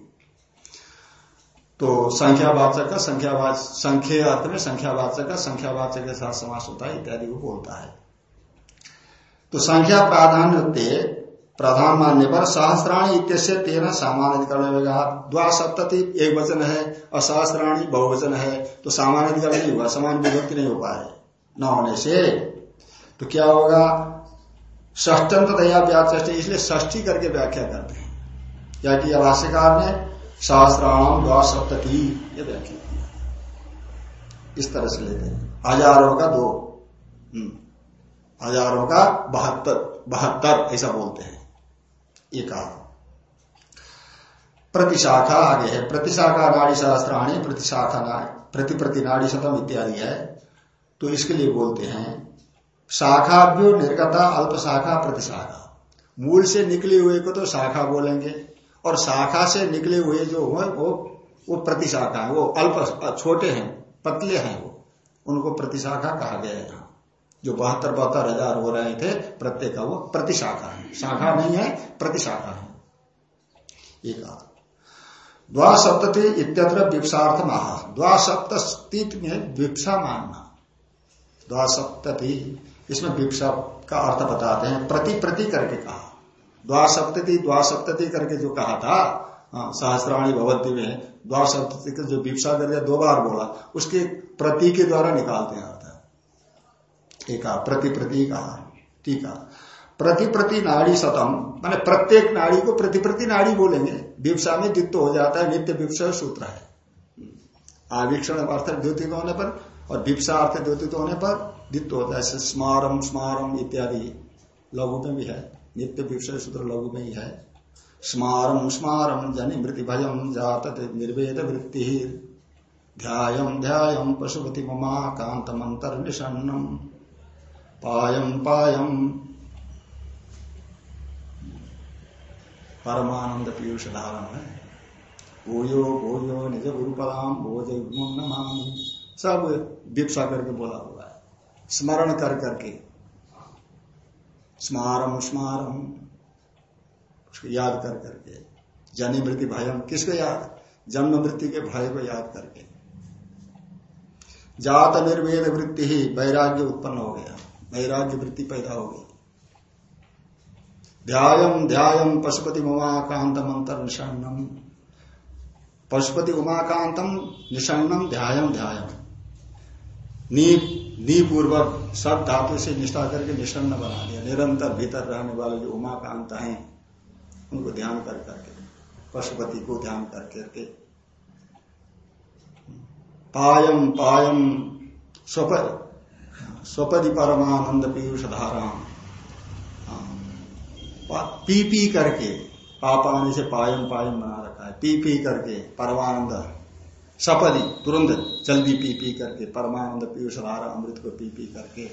तो संख्यावाचक का संख्यावाच संख्या अर्थ में संख्यावाचक का संख्यावाचक के साथ समास होता है, इत्यादि को बोलता है। तो संख्या प्राधान्य प्रधान मानने पर सहस्राणी इत्यस्य तेरह सामान्य अधिकरण द्वा सप्तति एक वचन है और सहस्राणी बहुवचन है तो सामान्य अधिकरण नहीं हुआ समान विभक्ति नहीं हो पाए न होने से। तो क्या होगा? ष्टंत दया व्याच इसलिए ष्ठी करके व्याख्या करते हैं। क्या किया भाष्यकार ने सहस्राणाम द्वा सप्तति ये व्याख्या इस तरह से लेते हैं। हज़ारों का दो। हम्म। हज़ारों का बहत्तर। बहत्तर, ऐसा बोलते हैं। ये कहा। प्रतिशाखा आगे है। प्रतिशाखा नाड़ी सहस्त्राणी प्रतिशाखा प्रति प्रति नाड़ी शतम इत्यादि है। तो इसके लिए बोलते हैं, शाखाभ्यो निर्गता अल्प शाखा प्रतिशाखा। मूल से निकले हुए को तो शाखा बोलेंगे। और शाखा से निकले हुए जो हो वो वो प्रतिशाखा है, वो अल्प, छोटे हैं, पतले हैं वो। उनको प्रतिशाखा कहा गया है यहाँ। जो बहत्तर बहत्तर हज़ार हो रहे थे, प्रत्येक का वो प्रतिशाखा है। शाखा नहीं है, प्रतिशाखा है। एक द्वासप्तति इत्यत्र विप्सार्थ महा। द्वासप्त में विप्सा मानना। द्वासप्तति, इसमें विप्सा का अर्थ बताते हैं प्रति प्रति करके कहा। द्वासप्तति द्वासप्तति करके जो कहा था हाँ, सहस्राणी भगवती में द्वासप्तति का जो विप्सा करके दो बार बोला उसके प्रति के द्वारा निकालते हैं अर्थ एक प्रति प्रति कहा ठीक है प्रति प्रति नाड़ी सतम माने प्रत्येक नाड़ी को प्रति प्रति नाड़ी बोलेंगे। विप्सा में द्वित्व हो जाता है नित्य विप्सा सूत्र है। आवीक्षण अर्थ द्वितीय होने पर और विप्सा अर्थ द्वितीय होने पर द्वित्व होता है। स्मारम स्मारम इत्यादि लघु में भी है। नित्य विषय सूत्र लघु में ही है। स्मारम स्मारम जनि मृति भयम जात निर्वेद वृत्ति। ध्यायम ध्यायम पशुपति ममा कांत मंत्र निषन्नम पायम पायम परमानंद पीयूष धारण है। भूयो भूयो निज गुरुपराम भोज नमामि। सब दीक्षा करके बोला हुआ है। स्मरण कर करके स्मारम स्मारम। याद कर करके। जनी मृत्यु भयम किसको याद? जन्म मृत्यु के भय को याद करके। जात निर्वेद वृत्ति ही वैराग्य उत्पन्न हो गया। वैराग्य वृत्ति पैदा हो गई। ध्यायम ध्यायम पशुपति उमाकांत मंत्र निषण्णम पशुपति उमाकांतम निषण्णम ध्यायम ध्यायम। नी नी पूर्वक सब धातु से निष्ठा करके निष्ण बना दिया। निरंतर भीतर रहने वाले जो उमा उमाकांत हैं, उनको ध्यान कर करके, पशुपति को ध्यान कर करके। पायम पायम स्वपति परमानंद पीयूष धारा पी पी करके, पापाने से पायम पायम बना रखा है। पी पी करके, परमानंद। सपदी तुरंत जल्दी पी पी करके, परमानंद पीयूष धारा अमृत को पी पी करके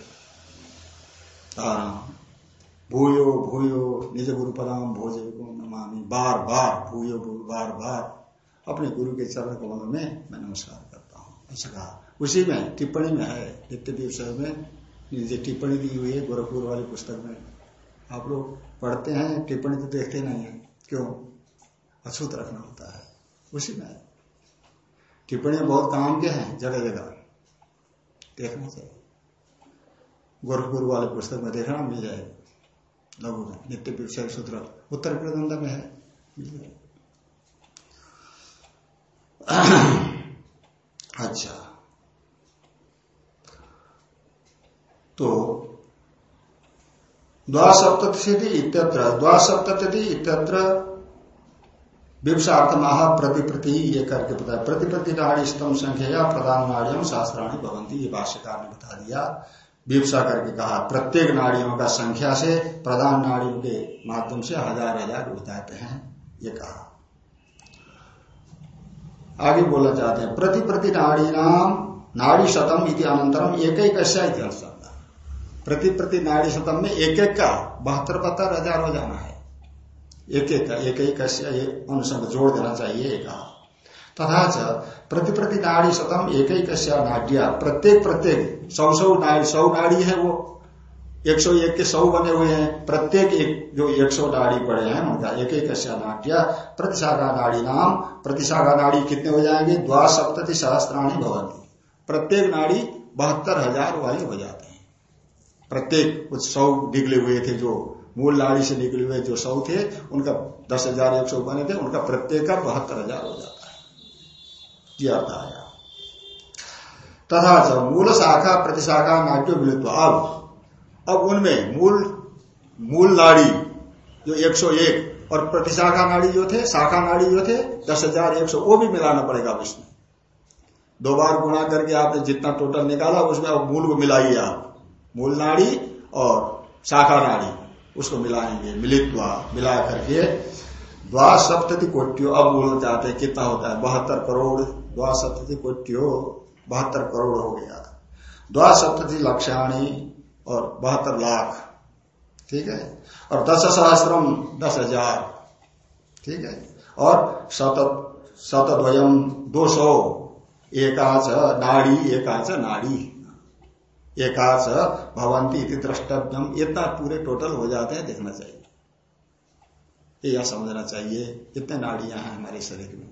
भूयो भूयो, निज गुरु पदाम, भोज नमामि, बार बार, भूयो बार बार, अपने गुरु के चरण कमल में मैं नमस्कार करता हूँ। ऐसा कहा। उसी में, टिप्पणी में है नित्य दिवस में नीचे टिप्पणी दी हुई है, गोरखपुर वाली पुस्तक में। आप लोग पढ़ते हैं, टिप्पणी तो देखते नहीं है, क्यों? अछूत रखना होता है। उसी में टिप्पणियाँ बहुत काम के हैं, जगह जगह देखना चाहिए। गोरखपुर वाले पुस्तक में देखना मिल जाएगा। लघु में नित्य विषय सूत्र उत्तर प्रबंध में है। अच्छा। तो द्वासप्तति इत्यत्र द्वासप्तति इत्यत्र विवसार्थ महा प्रति प्रति ये करके बताया। प्रति प्रति नाड़ी स्तम संख्या प्रधान नाड़ियों, शास्त्राणी भवंती, ये भाष्यकार ने बता दिया। विवसा करके कहा, प्रत्येक नाड़ियों का संख्या से प्रधान नाड़ियों के माध्यम से हज़ार हज़ार जाते हैं, ये कहा। आगे बोलना चाहते हैं प्रति प्रति नाड़ी नाम नाड़ी शतम इति अनंतरम एक एक प्रति प्रति नाड़ी शतम में एक एक का बहत्तर बहत्तर हज़ार हो जाना है। एक एक एक एक अनुसंग जोड़ देना चाहिए एक। तथा प्रति प्रति नाड़ी शतम एक एक नाड्या, प्रत्येक प्रत्येक सौ सौ नाड़ी सौ नाड़ी है वो। एक सौ एक के सौ बने हुए हैं। प्रत्येक एक जो एक सौ नाड़ी पड़े हैं, उनका एक एक नाट्य प्रतिशाखा नाड़ी नाम प्रतिशाखा नाड़ी कितने हो जाएँगे? द्वा सप्तति सहस्त्राणी भवंती प्रत्येक नाड़ी बहत्तर हज़ार वाले हो जाते हैं। प्रत्येक कुछ सौ निकले हुए थे जो मूल नाड़ी से निकले हुए जो सौ थे, उनका दस हज़ार एक सौ बने थे, उनका प्रत्येक का बहत्तर हज़ार हो जाता है। ये अर्थ आया तथा जब मूल शाखा प्रतिशाखा नाट्य मिलित अब अब उनमें मूल मूल नाड़ी जो 101 और प्रतिशाखा नाड़ी जो थे, शाखा नाड़ी जो थे, दस हज़ार एक सौ, वो भी मिलाना पड़ेगा इसमें। दो बार गुणा करके आपने जितना टोटल निकाला, उसमें अब मूल को मिलाइए आप। मूल नाड़ी और शाखा नाड़ी। उसको मिलाएँगे मिलित द्वा मिला करके द्वा सप्तति कोट्यो। अब बोलना चाहते हैं, कितना होता है? बहत्तर करोड़। द्वा सप्तति कोट्यो, बहत्तर करोड़ हो गया द्वा सप्तति लक्षाणी और बहत्तर लाख। ठीक है? और दस सहस्त्रम दस हज़ार। ठीक है? और शत शतद्वयम दो सौ। एकाच नाड़ी एकाच नाड़ी। एकाच भवंती द्रष्टव्यम। इतना पूरे टोटल हो जाते हैं, देखना चाहिए। यह समझना चाहिए कितने नाड़ियाँ हैं हमारे शरीर में।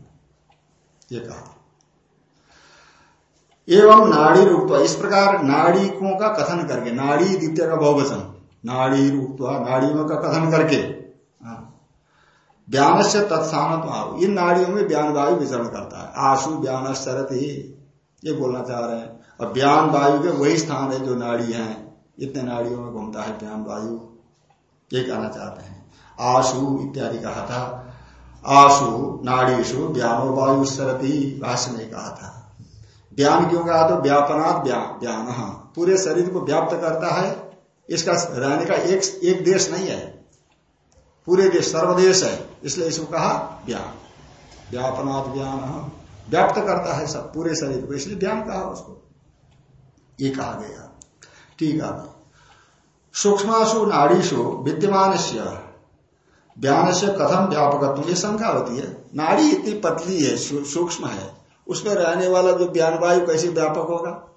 ये कहा। एवं नाड़ी रूप इस प्रकार नाड़िकों का कथन करके, नाड़ी द्वितीय का बहुवचन, नाड़ी रूप नाड़ियों का कथन करके हाँ। ब्यान से तत्स्थान इन नाड़ियों में ब्यान वायु विचरण करता है। आशु ब्यान शरत ही ये बोलना चाह रहे हैं। और ब्यान वायु के वही स्थान है जो नाड़ी है। इतने नाड़ियों में घूमता है ब्यान वायु। ये कहना चाहते हैं। आशु इत्यादि कहा था। आशु, नाड़ीशु ब्यानो वायु सरती भाष्य में कहा था। व्यान क्यों कहा? तो व्यापनात् व्यान पूरे शरीर को व्याप्त करता है। इसका रहने का एक एक देश नहीं है। पूरे देश, सर्वदेश है। इसलिए इसको कहा व्यान व्यापनात् व्यान व्याप्त करता है सब, पूरे शरीर को। इसलिए व्यान कहा उसको। ये कहा गया। ठीक है सूक्ष्मसु नाड़ीशु विद्यमान से व्यान से कथम व्यापक ये शंका होती है। नाड़ी इतनी पतली है सूक्ष्म है। उसमें रहने वाला जो ज्ञान वायु कैसे व्यापक होगा?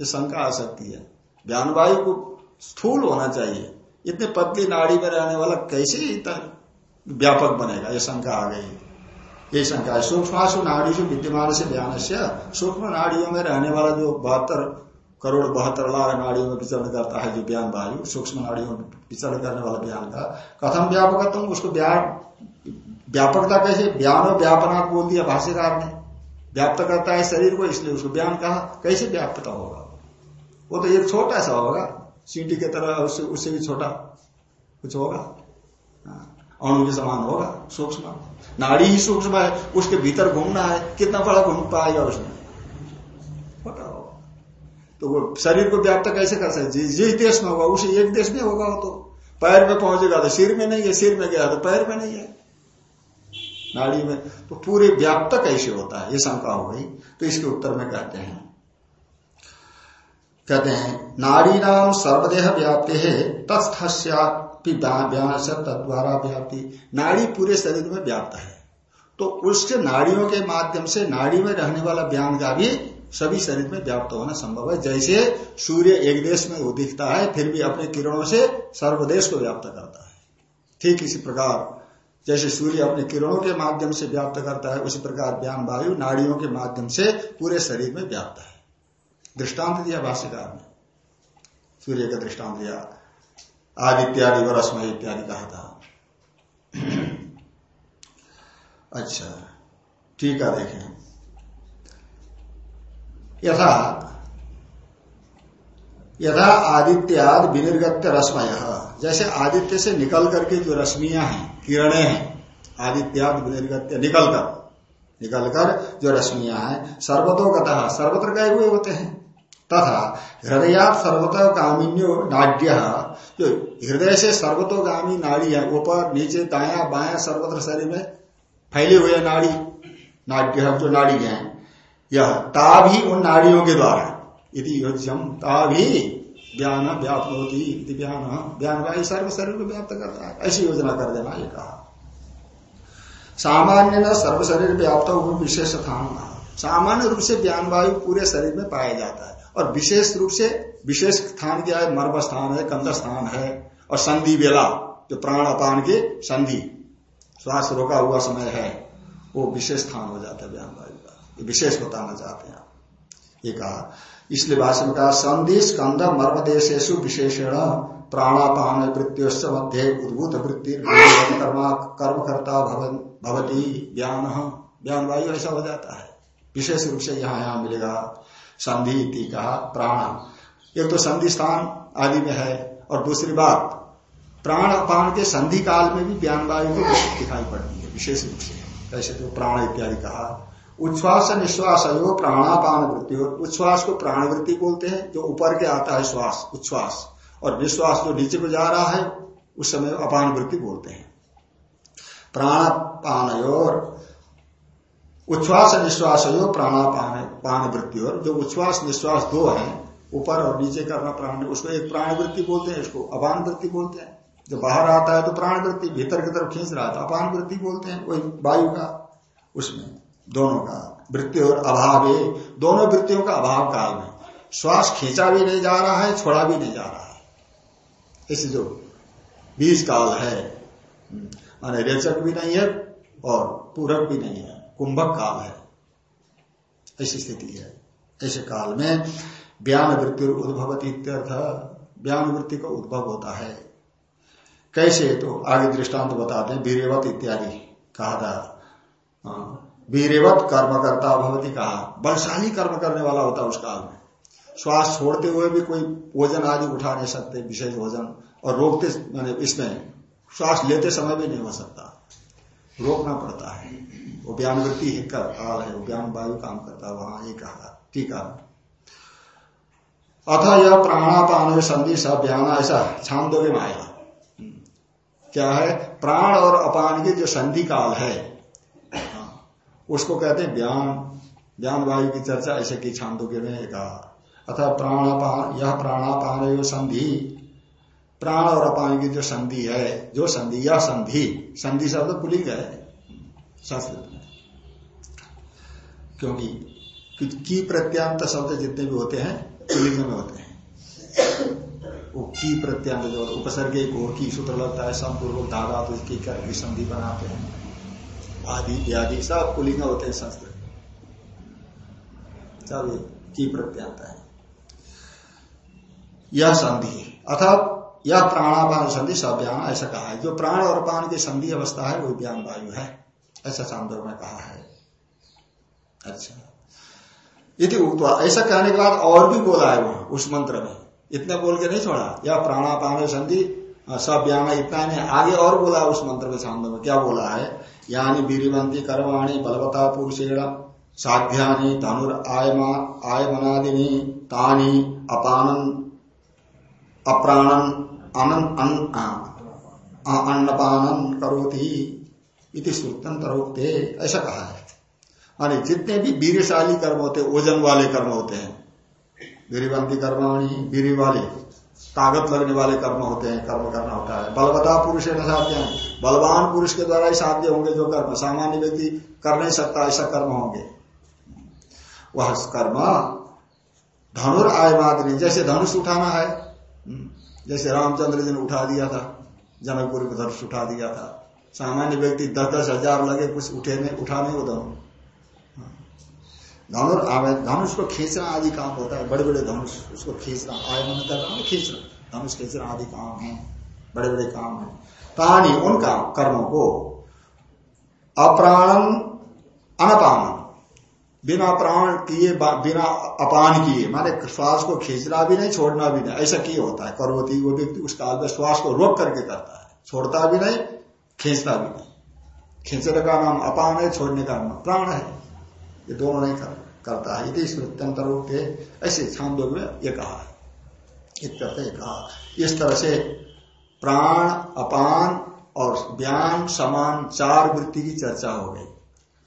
ये शंका आ सकती है। ज्ञान वायु को स्थूल होना चाहिए। इतने पतली नाड़ी में रहने वाला कैसे व्यापक बनेगा? ये शंका आ गई। ये शंका है। सूक्ष्म नाड़ी से विद्यमान से ध्यान से सूक्ष्म नाड़ियों में रहने वाला जो बहत्तर करोड़ बहत्तर लाख नाड़ियों में विचरण करता है जो ज्ञान वायु सूक्ष्म नाड़ियों में विचरण करने वाला ज्ञान का कथम व्यापक तुम उसको व्यापकता कैसे? ज्ञान और व्यापना बोल दिया भाष्यकार ने। व्याप्त करता है शरीर को इसलिए उसको व्यान कहा। कैसे व्याप्तता होगा? वो तो एक छोटा सा होगा। सीटी की तरह उससे उससे भी छोटा कुछ होगा। हाँ, अणु के समान होगा सूक्ष्म। नाड़ी ही सूक्ष्म है उसके भीतर घूमना है। कितना बड़ा घूम पाएगा उसमें तो वो शरीर को व्याप्त कैसे कर सकते जिस देश में होगा, उसे एक देश में होगा वो तो। पैर में पहुंचेगा तो सिर में नहीं है, सिर में गया तो पैर में नहीं है। नाड़ी में। तो पूरे व्याप्त कैसे होता है? ये शंका हो गई। तो इसके उत्तर में कहते हैं। कहते हैं, नाड़ी नाम सर्वदेह व्याप्ति है तत्स्थ्यापि से तद्वारा व्याप्ति। नाड़ी पूरे शरीर में व्याप्त है। तो उसके नाड़ियों के माध्यम से नाड़ी में रहने वाला व्यान का भी सभी शरीर में व्याप्त होना संभव है। जैसे सूर्य एक देश में वो दिखता है, फिर भी अपने किरणों से सर्वदेश को व्याप्त करता है। ठीक इसी प्रकार, जैसे सूर्य अपने किरणों के माध्यम से व्याप्त करता है, उसी प्रकार ज्ञान वायु नाड़ियों के माध्यम से पूरे शरीर में व्याप्त है। दृष्टांत दिया भाष्यकार ने। सूर्य का दृष्टांत दिया। आदित्यादि व रश्मय इत्यादि कहा था। अच्छा ठीक है, देखें। यथा। यथा आदित्याद विनिर्गत रश्मय जैसे आदित्य से निकल करके जो रश्मियाँ हैं, किरणें हैं, आदित्याद निर्गत्य निकल कर निकल कर जो रश्मियाँ हैं सर्वतोगत सर्वत्र गए हुए होते हैं। तथा हृदया सर्वतोगामिन्यो नाड्य। जो हृदय से सर्वतोगामी नाड़ी है, ऊपर, नीचे, दाया, बाया, सर्वत्र शरीर में फैले हुए नाड़ी, नाड्य, जो नाड़ी है। यह ता भी उन नाड़ियों के द्वारा। यदि योज्यम ता भी ज्ञान व्याप्त होती ज्ञान। ज्ञान वायु सर्व शरीर को व्याप्त करता है। ऐसी योजना कर देना, ये कहा। सामान्य न सर्व शरीर व्याप्त हो विशेष सामान्य रूप से ज्ञान वायु पूरे शरीर में पाया जाता है। और विशेष रूप से विशेष स्थान क्या है? मर्म स्थान है कंध स्थान है और संधि बेला जो प्राण अपान के संधि, श्वास रोका हुआ समय है, वो विशेष स्थान हो जाता है व्यान वायु। विशेष बताना चाहते हैं ये कहा इसलिए भाषण का संधि स्कंद मर्म देशेशु विशेषण प्राणापान वृत्तियों मध्य उद्भूत वृत्ति कर्म करता भवती ज्ञान ज्ञान वायु ऐसा हो जाता है। विशेष रूप से यहाँ यहाँ मिलेगा। संधि कहा, प्राण। एक तो संधि स्थान आदि में है, और दूसरी बात प्राण अपान के संधि काल में भी ज्ञान वायु को दिखाई पड़ती है, विशेष रूप से। कैसे तो प्राण इत्यादि कहा उच्छ्वास निश्वास यो प्राणापान वृत्ति हो। उच्छ्वास को प्राणवृत्ति बोलते हैं, जो ऊपर के आता है श्वास, उच्छ्वास। और निश्वास जो नीचे को जा रहा है, उस समय अपान वृत्ति बोलते हैं। प्राणापान और उच्छ्वास निश्वास यो प्राणापान, पान वृत्ति और। जो उच्छ्वास, निश्वास दो है, ऊपर और नीचे करना प्राण, उसको एक प्राण वृत्ति बोलते हैं उसको अपान वृत्ति बोलते हैं। जब बाहर आता है तो प्राण वृत्ति भीतर की तरफ़ खींच रहा था अपान वृत्ति बोलते हैं, वही वायु का, उसमें। दोनों का वृत्ति और अभाव दोनों वृत्तियों का अभाव काल में। श्वास खींचा भी नहीं जा रहा है, छोड़ा भी नहीं जा रहा है। इस जो बीज काल है, माने रेचक भी नहीं है और पूरक भी नहीं है, कुंभक काल है। ऐसी स्थिति है। ऐसे काल में ज्ञान वृत्ति उद्भवती ज्ञान वृत्ति का उद्भव होता है। कैसे? तो आगे दृष्टांत बताते हैं वीरवत इत्यादि कहा था हाँ। वीरवत कर्म करता भवती कहा, बलशाली कर्म करने वाला होता है उस काल में। श्वास छोड़ते हुए भी कोई भोजन आदि उठा नहीं सकते, विशेष भोजन, और रोकते मैंने इसमें श्वास लेते समय भी नहीं हो सकता। रोकना पड़ता है। वो व्यानवृत्ति ही, काल है वो व्यान वायु काम करता है, वहाँ ये कहा टीका अथ यह प्राणापान संधि स व्यान ऐसा छांदोगे में आया क्या है? प्राण और अपान की जो संधि काल है उसको कहते हैं व्यान व्यान वायु की चर्चा, ऐसे की छांदोग्य में कहा अथा प्राणापान यह प्राणापान संधि। प्राण और अपान की जो संधि है, जो संधि, यह संधि संधि शब्द पुलिंग है संस्कृत में। क्योंकि की प्रत्यांत शब्द जितने भी होते हैं, पुलिंग में होते हैं। वो की प्रत्यांत जो उपसर्ग को की सूत्र लगता है संपूर्वक धागा तो की संधि बनाते हैं। आदि आदि सब पुलिंग होते हैं संस्कृत सब की प्रत्यांत है। यह संधि, अर्थात यह प्राणापान संधि सव्यान ऐसा कहा है। जो प्राण और पान की संधि अवस्था है, वो व्यान वायु है, ऐसा चांदो में कहा है। अच्छा। यदि उक्तवा, ऐसा कहने के बाद और भी बोला है वहाँ उस मंत्र में। इतने बोल के नहीं छोड़ा। यह प्राणापान संधि सब व्याम इतना आगे और बोला उस मंत्र के छांदो में, क्या बोला है? यानी वीरवंती कर्माणी बलवता पुरुषेण, साध्यानि धनुर आयमा आयमनादिनी तानी अपानन अप्राणन अन्नपानन करोती इति श्रुतंत्र ऐसा कहा है। मानी जितने भी वीरशाली कर्म होते हैं, ओजन वाले कर्म होते हैं वीरवंती कर्माणी वीर वाले ताकत लगने वाले कर्म होते हैं कर्म करना होता है। बलवता पुरुष है। साध्य बलवान पुरुष के द्वारा ही साध्य होंगे जो कर्म। सामान्य व्यक्ति कर नहीं सकता ऐसा कर्म होंगे। वह कर्म धनुर आयमादनी जैसे धनुष उठाना है। हम्म, जैसे रामचंद्र जी ने उठा दिया था जनकपुर में धनुष उठा दिया था। सामान्य व्यक्ति दस दस हज़ार लगे कुछ उठे नहीं उठा नहीं वो धनुष। धनुष को खींचना आदि काम होता है बड़े बड़े धनुष उसको खींचना आय मन आयमन करना खींचना। धनुष आदि काम है बड़े बड़े काम है। तानी उन काम कर्मों को अप्राणम अनपान बिना प्राण किए बिना अपान किए माने श्वास को खींचना भी नहीं छोड़ना भी नहीं ऐसा किए होता है? करोती वो व्यक्ति उस काल में श्वास को रोक करके करता है छोड़ता भी नहीं खींचता भी नहीं। खींचने का नाम अपान है छोड़ने का नाम प्राण है। ये दोनों नहीं कर, करता है। यदि स्मृत्यंतर ऐसे छांदोग में ये कहा है। इत्यर्थ कहा इस तरह से प्राण, अपान और ज्ञान समान चार वृत्ति की चर्चा हो गई।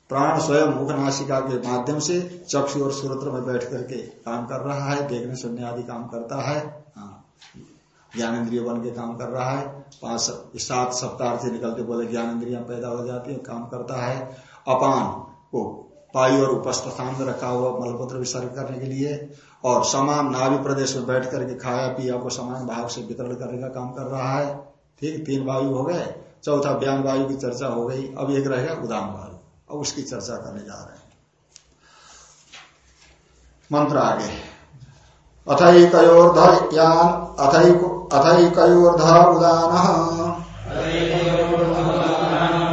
प्राण स्वयं मुख नाशिका के माध्यम से चक्षु और सूत्र में बैठ करके काम कर रहा है, देखने सुनने आदि काम करता है। हाँ ज्ञान इंद्रिय बन के काम कर रहा है। पाँच सात सप्ताह से निकलते बोले ज्ञान इंद्रिया पैदा हो जाती है, काम करता है। अपान को पायु और उपस्थ स्थान में रखा हुआ मलपत्र विसर्ग करने के लिए और समान नाभि प्रदेश में बैठ करके खाया पिया को समान भाव से वितरण करने का काम कर रहा है। ठीक तीन वायु हो गए चौथा व्यान वायु की चर्चा हो गई अब एक रहेगा उदान वायु। अब उसकी चर्चा करने जा रहे हैं। मंत्र आगे। अथई अथैकयोर्ध यान अथैकयोर्ध उदान।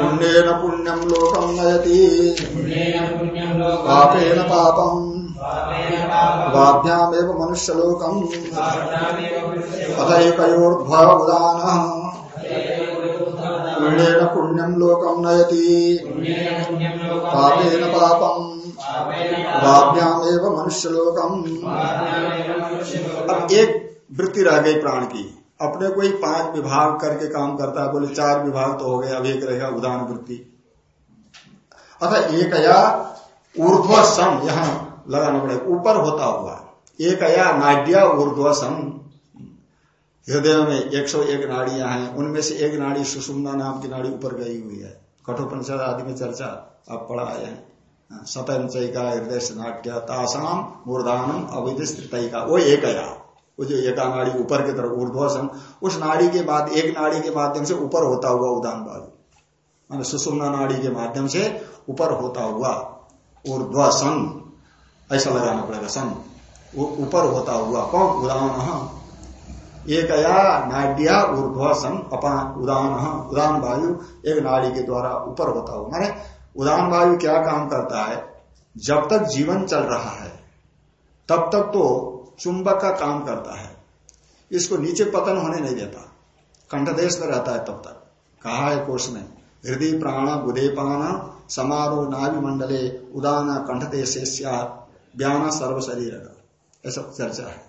पुण्येन पुण्यम लोकम नयति। पापेन पापम वाभ्यामेव मनुष्यलोकम अथैकयोर्ध्व उदान पुण्येन पुण्यम लोकम नयति। पापेन पापम वाभ्यामेव मनुष्यलोकम अब एक वृत्ति रह गई प्राण की। अपने को ही पाँच विभाग करके काम करता है। बोले, चार विभाग तो हो गए, अब एक रहेगा उदान वृत्ति। अतः एक या ऊर्ध्व सम यहाँ लगाना पड़ेगा ऊपर होता हुआ। एक या नाड्या ऊर्ध्व सम हृदय में 101 नाड़ियाँ हैं उनमें से एक नाड़ी सुषुम्ना नाम की नाड़ी ऊपर गई हुई है। कठोपनिषद आदि में चर्चा आप पढ़ा आए हैं। हाँ, सतंचयिका हृदय से नाट्य तासाम मूर्धानम अविधित वो एक या वो जो एका नाड़ी ऊपर की तरफ़ ऊर्ध्वसन उस नाड़ी के बाद एक नाड़ी के माध्यम से ऊपर होता हुआ उदान वायु मान सुषुम्ना नाड़ी के माध्यम से ऊपर होता हुआ ऊर्ध्वसन ऐसा लगाना पड़ेगा सन ऊपर होता हुआ कौन? उदान एक या नाड्या ऊर्ध्वसन अपान उदान उदान वायु एक नाड़ी के द्वारा ऊपर होता हुआ। माने उदान वायु क्या काम करता है? जब तक जीवन चल रहा है, तब तक तो चुंबक का काम करता है। इसको नीचे पतन होने नहीं देता। कंठदेश में रहता है तब तक। कहा है कोष में? हृदय प्राण बुधेपान समारोह नाभि मंडले, उदान कंठदेश व्याना सर्व शरीर। ऐसा चर्चा है।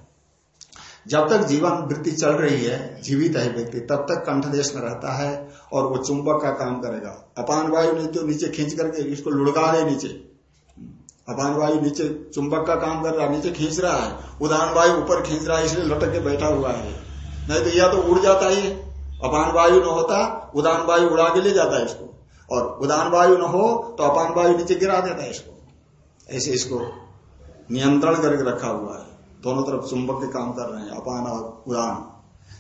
जब तक जीवन वृत्ति चल रही है, जीवित है व्यक्ति, तब तक कंठदेश में रहता है और वो चुंबक का काम करेगा। अपान वायु ने जो नीचे खींच करके इसको लुढ़का दे नीचे। अपान वायु नीचे चुंबक का काम कर रहा है, नीचे खींच रहा है। उदान वायु ऊपर खींच रहा है, इसलिए लटक के बैठा हुआ है। नहीं तो यह तो उड़ जाता ही। अपान वायु न होता, उदान वायु उड़ा के ले जाता है इसको। और उदान वायु न हो तो अपान वायु नीचे गिरा देता है इसको। ऐसे इसको नियंत्रण करके रखा हुआ है। दोनों तरफ़ चुंबक के काम कर रहे हैं, अपान और उदान।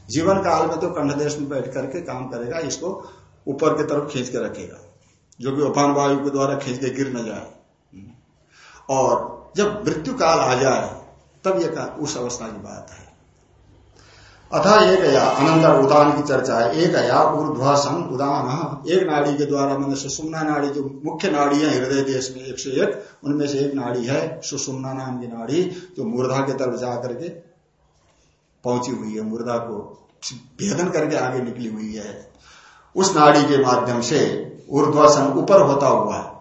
जीवन काल में तो कंठदेश में बैठ करके काम करेगा, इसको ऊपर की तरफ़ खींच के रखेगा। जो कि अपान वायु के द्वारा खींच के गिर न जाए। और जब मृत्यु काल आ जाए, तब ये उस अवस्था की बात है। अथा एक या अनंतर उदान की चर्चा है। एक या ऊर्ध्वसन उदान। एक नाड़ी के द्वारा मैंने सुषुम्ना नाड़ी, जो मुख्य नाड़ी है हृदय देश में एक से एक, उनमें से एक नाड़ी है सुषुम्ना नाम की नाड़ी, जो मूर्धा के तरफ़ जाकर के पहुँची हुई है, मुर्दा को भेदन करके आगे निकली हुई है। उस नाड़ी के माध्यम से ऊर्ध्वसन ऊपर होता हुआ है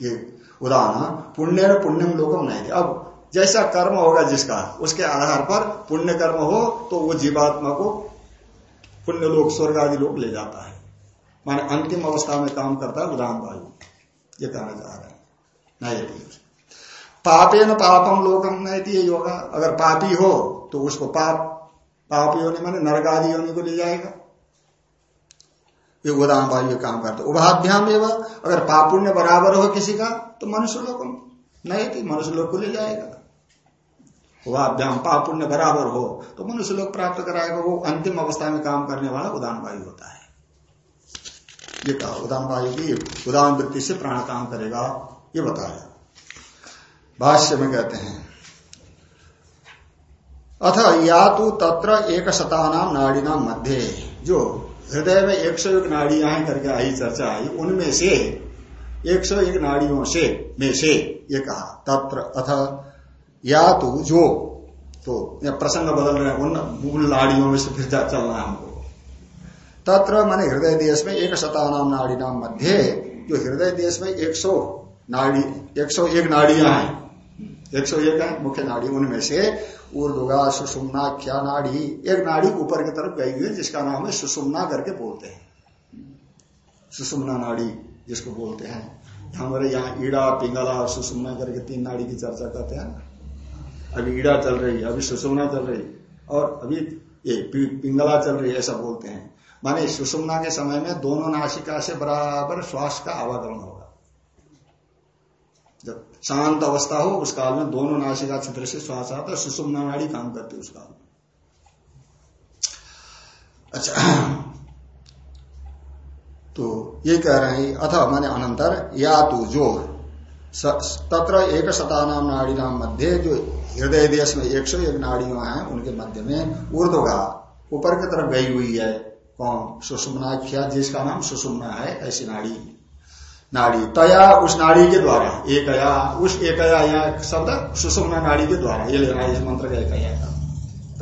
ये उदाहरण पुण्य पुण्यम लोकम नहीं अब जैसा कर्म होगा जिसका, उसके आधार पर पुण्य कर्म हो तो वो जीवात्मा को पुण्य लोग स्वर्ग आदि लोग ले जाता है। माने अंतिम अवस्था में काम करता है उदान वायु। ये कहना चाह रहे हैं। पापे न पापम लोकम नहीं योगा। अगर पापी हो तो उसको पाप पाप योनि माने नरगादी होने को ले जाएगा। ये उदान वायु काम करते उभाभ्याम एवं। अगर पापुण्य बराबर हो किसी का तो मनुष्य लोग नहीं थी मनुष्य लोग को ले जाएगा। उभाभ्याम पापुण्य बराबर हो तो मनुष्य लोग प्राप्त कराएगा, वो अंतिम अवस्था में काम करने वाला उदान वायु होता है। ये कहा, उदान वायु की उदान वृत्ति से प्राण काम करेगा, ये बताया। भाष्य में कहते हैं, अथ या तो तत्र एक शतानाम नाड़ीनाम मध्य, जो हृदय में एक सौ एक नाड़ियाँ करके आई चर्चा आई, उनमें से एक सौ एक नाड़ियों से, में से, ये कहा, तत्र, अथ या तो जो तो प्रसंग बदल रहे उन मूल नाड़ियों में से फिर चलना है हमको। तत्र माने हृदय देश में एक शतानाम नाड़ी नाम मध्य जो हृदय देश में एक सौ नाड़ी, एक सौ एक नाड़ियाँ हैं। एक सौ एक है, मुख्य नाड़ी उनमें से ऊर्दुगा सुषुम्ना, क्या नाड़ी, एक नाड़ी ऊपर की तरफ़ गई हुई जिसका नाम है सुषुम्ना करके बोलते हैं। सुषुम्ना नाड़ी जिसको बोलते हैं। हमारे यहाँ ईड़ा, पिंगला और सुषुम्ना करके तीन नाड़ी की चर्चा करते हैं। अभी ईड़ा चल रही है, अभी सुषुमना चल रही और अभी ये पिंगला चल रही है, ऐसा बोलते हैं। माने सुषुमना के समय में दोनों नासिका से बराबर श्वास का आवागमन होगा। जब शांत अवस्था हो, उस काल में दोनों नाशिका छिद्र से श्वास आता है, सुषुम्ना नाड़ी काम करती है उस काल में। अच्छा तो ये कह रहे हैं, अथ माने अनंतर, या तो जो तत्र एक शता नाम नाड़ी नाम मध्य, जो हृदय देश में एक सौ एक नाड़ियों हैं, उनके मध्य में ऊर्धगा ऊपर की तरफ़ गई हुई है कौन? सुषुम्ना ख्या जिसका नाम सुषुम्ना है, ऐसी नाड़ी। नाड़ी। तया उस नाड़ी के द्वारा, एकया, उस एकया यहाँ शब्द सुषुम्ना नाड़ी के द्वारा, ये लेना इस मंत्र का एकया।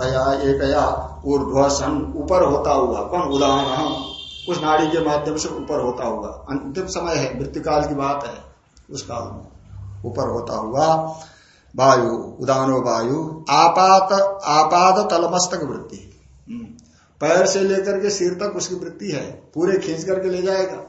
तया, एकया ऊर्ध्व सन ऊपर होता हुआ, कौन? उदाहरण। उस नाड़ी के माध्यम से ऊपर होता हुआ। अंतिम समय है, मृत्युकाल की बात है उस काल में ऊपर होता हुआ। वायु, उदानो वायु, आपात आपात तलमस्तक वृत्ति। हम्म। पैर से लेकर के सिर तक उसकी वृत्ति है। पूरे खींच करके ले जाएगा।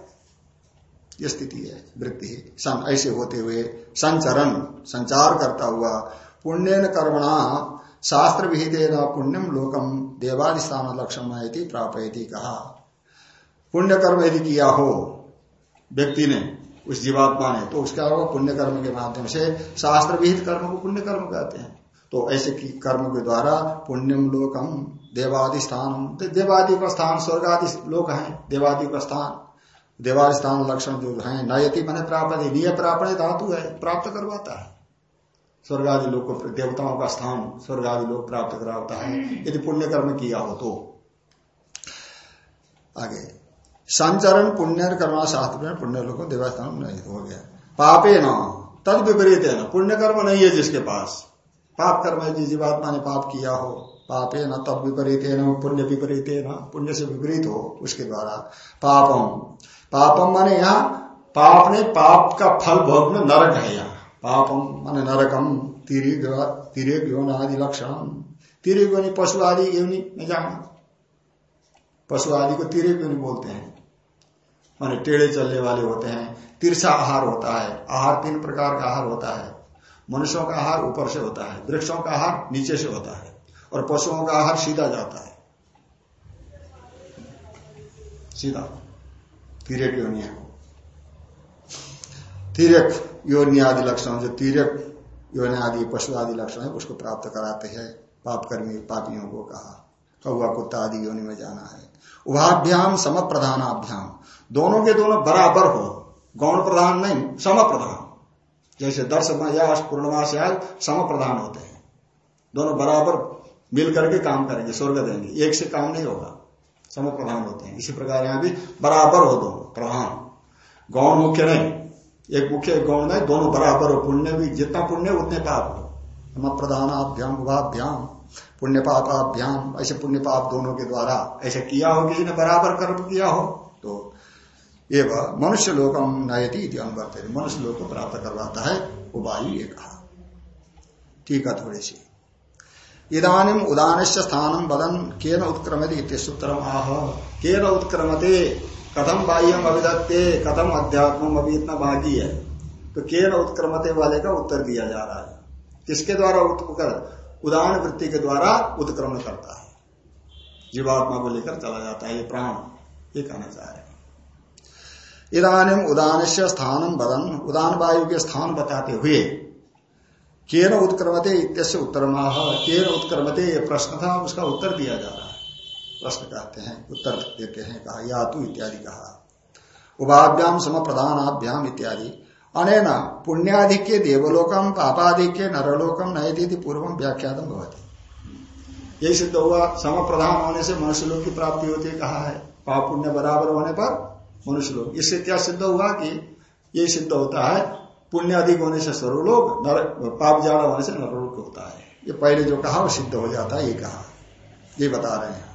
ये स्थिति है, वृत्ति सन ऐसे होते हुए संचरण, संचार करता हुआ पुण्य न कर्मणा शास्त्र विहित पुण्यम लोकम देवादिस्थान लक्षण प्राप्त कहा। पुण्य कर्म यदि किया हो, व्यक्ति ने उस जीवात्मा ने तो उसका होगा पुण्य कर्म के माध्यम से शास्त्र विहित कर्म को पुण्य कर्म कहते हैं। तो ऐसे की कर्म के द्वारा पुण्यम लोकम देवादि स्थान देवादि का स्थान स्वर्ग आदि लोक है, देवादि का स्थान देवादि स्थान लक्षण जो है, नयति मैंने प्राप्त, निय प्राप्त धातु है, प्राप्त करवाता है। स्वर्ग आदि लोग को देवताओं का स्थान स्वर्ग आदि लोग प्राप्त करवाता है। यदि पुण्य कर्म किया हो तो। आगे। संचरण पुण्य करना शास्त्र में पुण्य लोग देवस्थान नहीं हो गया। पापे न तद विपरीत है ना। पुण्य कर्म नहीं है जिसके पास। पाप कर्म है जिस जीवात्मा ने पाप किया हो। पापे न, तब विपरीत है न। पुण्य विपरीत है न। पुण्य से विपरीत हो उसके द्वारा। पापम। पापम माने यहाँ पाप ने पाप का फल भोग में नरक है यहाँ। पापम माने नरकम। तिर तीरे आदि लक्षण तीरे पशु आदि योनि में जाना पशु आदि को तीरे बोलते हैं। माने टेढ़े चलने वाले होते हैं, तिरछा आहार होता है, आहार तीन प्रकार का आहार होता है। मनुष्यों का आहार ऊपर से होता है, वृक्षों का आहार नीचे से होता है, और पशुओं का आहार सीधा जाता है। सीधा। तीरक योनिया तीरक योनि आदि लक्षण जो तीरक योनि आदि, पशु आदि लक्षण है, उसको प्राप्त कराते हैं, पापकर्मी, पापियों को कहा। कौआ कुत्ता आदि योनि में जाना है। उभाभ्याम सम प्रधानाभ्याम दोनों के दोनों बराबर हो। गौण प्रधान नहीं सम प्रधान जैसे दर्श मास पूर्णमास सम प्रधान होते हैं। दोनों बराबर मिल करके काम करेंगे, स्वर्ग देंगे। एक से काम नहीं होगा सम प्रधान होते हैं। इसी प्रकार यहाँ भी बराबर हो दोनों, प्रधान। गौण मुख्य नहीं, एक मुख्य, एक गौण नहीं, दोनों बराबर हो। पुण्य भी, जितना पुण्य उतने पाप हो। सम प्रधान प्रधानाभ्याम उभाभ्याम। पुण्य पापाभ्याम ऐसे पुण्य पाप दोनों के द्वारा ऐसे किया हो किसी ने बराबर कर्म किया हो तो एवं मनुष्य लोकम नयती अनुभव मनुष्य लोग को प्राप्त करवाता है वायु ये कहा। ठीक है थोड़ी सी। इधानीम उदान से स्थानम बदन, केन उत्क्रमते सूत्रम आह। केन उत्क्रमते? कथम बाह्यम अभिदत्ते? कथम अध्यात्म अभी इतना बाकी है? तो केन उत्क्रमते वाले का उत्तर दिया जा रहा है। किसके द्वारा उत्तर उदान वृत्ति के द्वारा उत्क्रमण करता है। जीवात्मा को लेकर चला जाता है ये प्राण, ये कहना चाह रहे इधानीम उदान से स्थान बदन, उदान वायु के स्थान बताते हुए केन उत्क्रमते इत्यस्य उत्तर केन उत्क्रमते ये प्रश्न था, उसका उत्तर दिया जा रहा है। प्रश्न कहते हैं, उत्तर देते हैं, कहा या तू इत्यादि कहा। उभाभ्याम सम प्रधानाभ्याम इत्यादि। अनेन पुण्याधिक्य देवलोकम पापाधिक्य नरलोकम नयती पूर्व व्याख्यातम भवती। यही सिद्ध हुआ सम प्रधान होने से मनुष्य लोग की प्राप्ति होती है कहा है पाप पुण्य बराबर होने पर मनुष्य लोग इससे क्या सिद्ध हुआ कि ये सिद्ध होता है पुण्य अधिक होने से सर्वलोक नर पाप ज़्यादा होने से नरलोक होता है ये पहले जो कहा वो सिद्ध हो जाता है ये कहा ये बता रहे हैं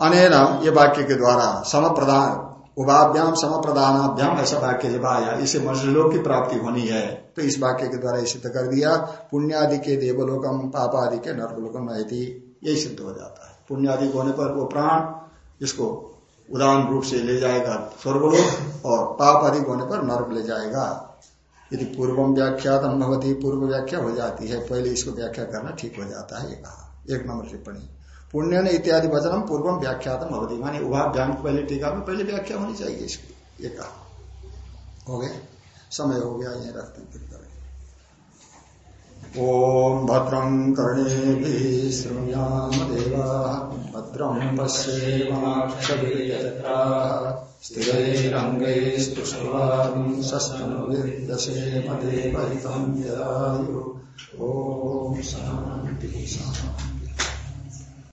अनेन ये वाक्य के द्वारा सम प्रदान उभाभ्याम सम प्रदानाभ्याम ऐसा वाक्य जब आया इसे मनुष्य लोग की प्राप्ति होनी है। तो इस वाक्य के द्वारा सिद्ध कर दिया, पुण्यादि के देवलोकम, पापादि के नरलोकम यही सिद्ध हो जाता है। पुण्यादि होने पर वो प्राण इसको उदाहरण रूप से ले जाएगा स्वर्गलोक और पाप अधिक होने पर नर्क ले जाएगा। यदि पूर्वम व्याख्या भवती, पूर्व व्याख्या हो जाती है। पहले इसको व्याख्या करना ठीक हो जाता है, ये कहा। एक नंबर टिप्पणी। पुण्य ने इत्यादि वचन हम पूर्वम व्याख्यातम अवधि मानी उभाभ्याम की पहले टीका में पहले व्याख्या होनी चाहिए इसकी। एक हो गए समय हो गया यही रखते हैं, फिर करें ॐ भद्रं कर्णेभिः शृणुयाम देवाः। भद्रं पश्येमाक्षभिर्यत्राः स्थिरैरङ्गैस्तुष्टवान् सस्तनुविन्दसेमदेवहितं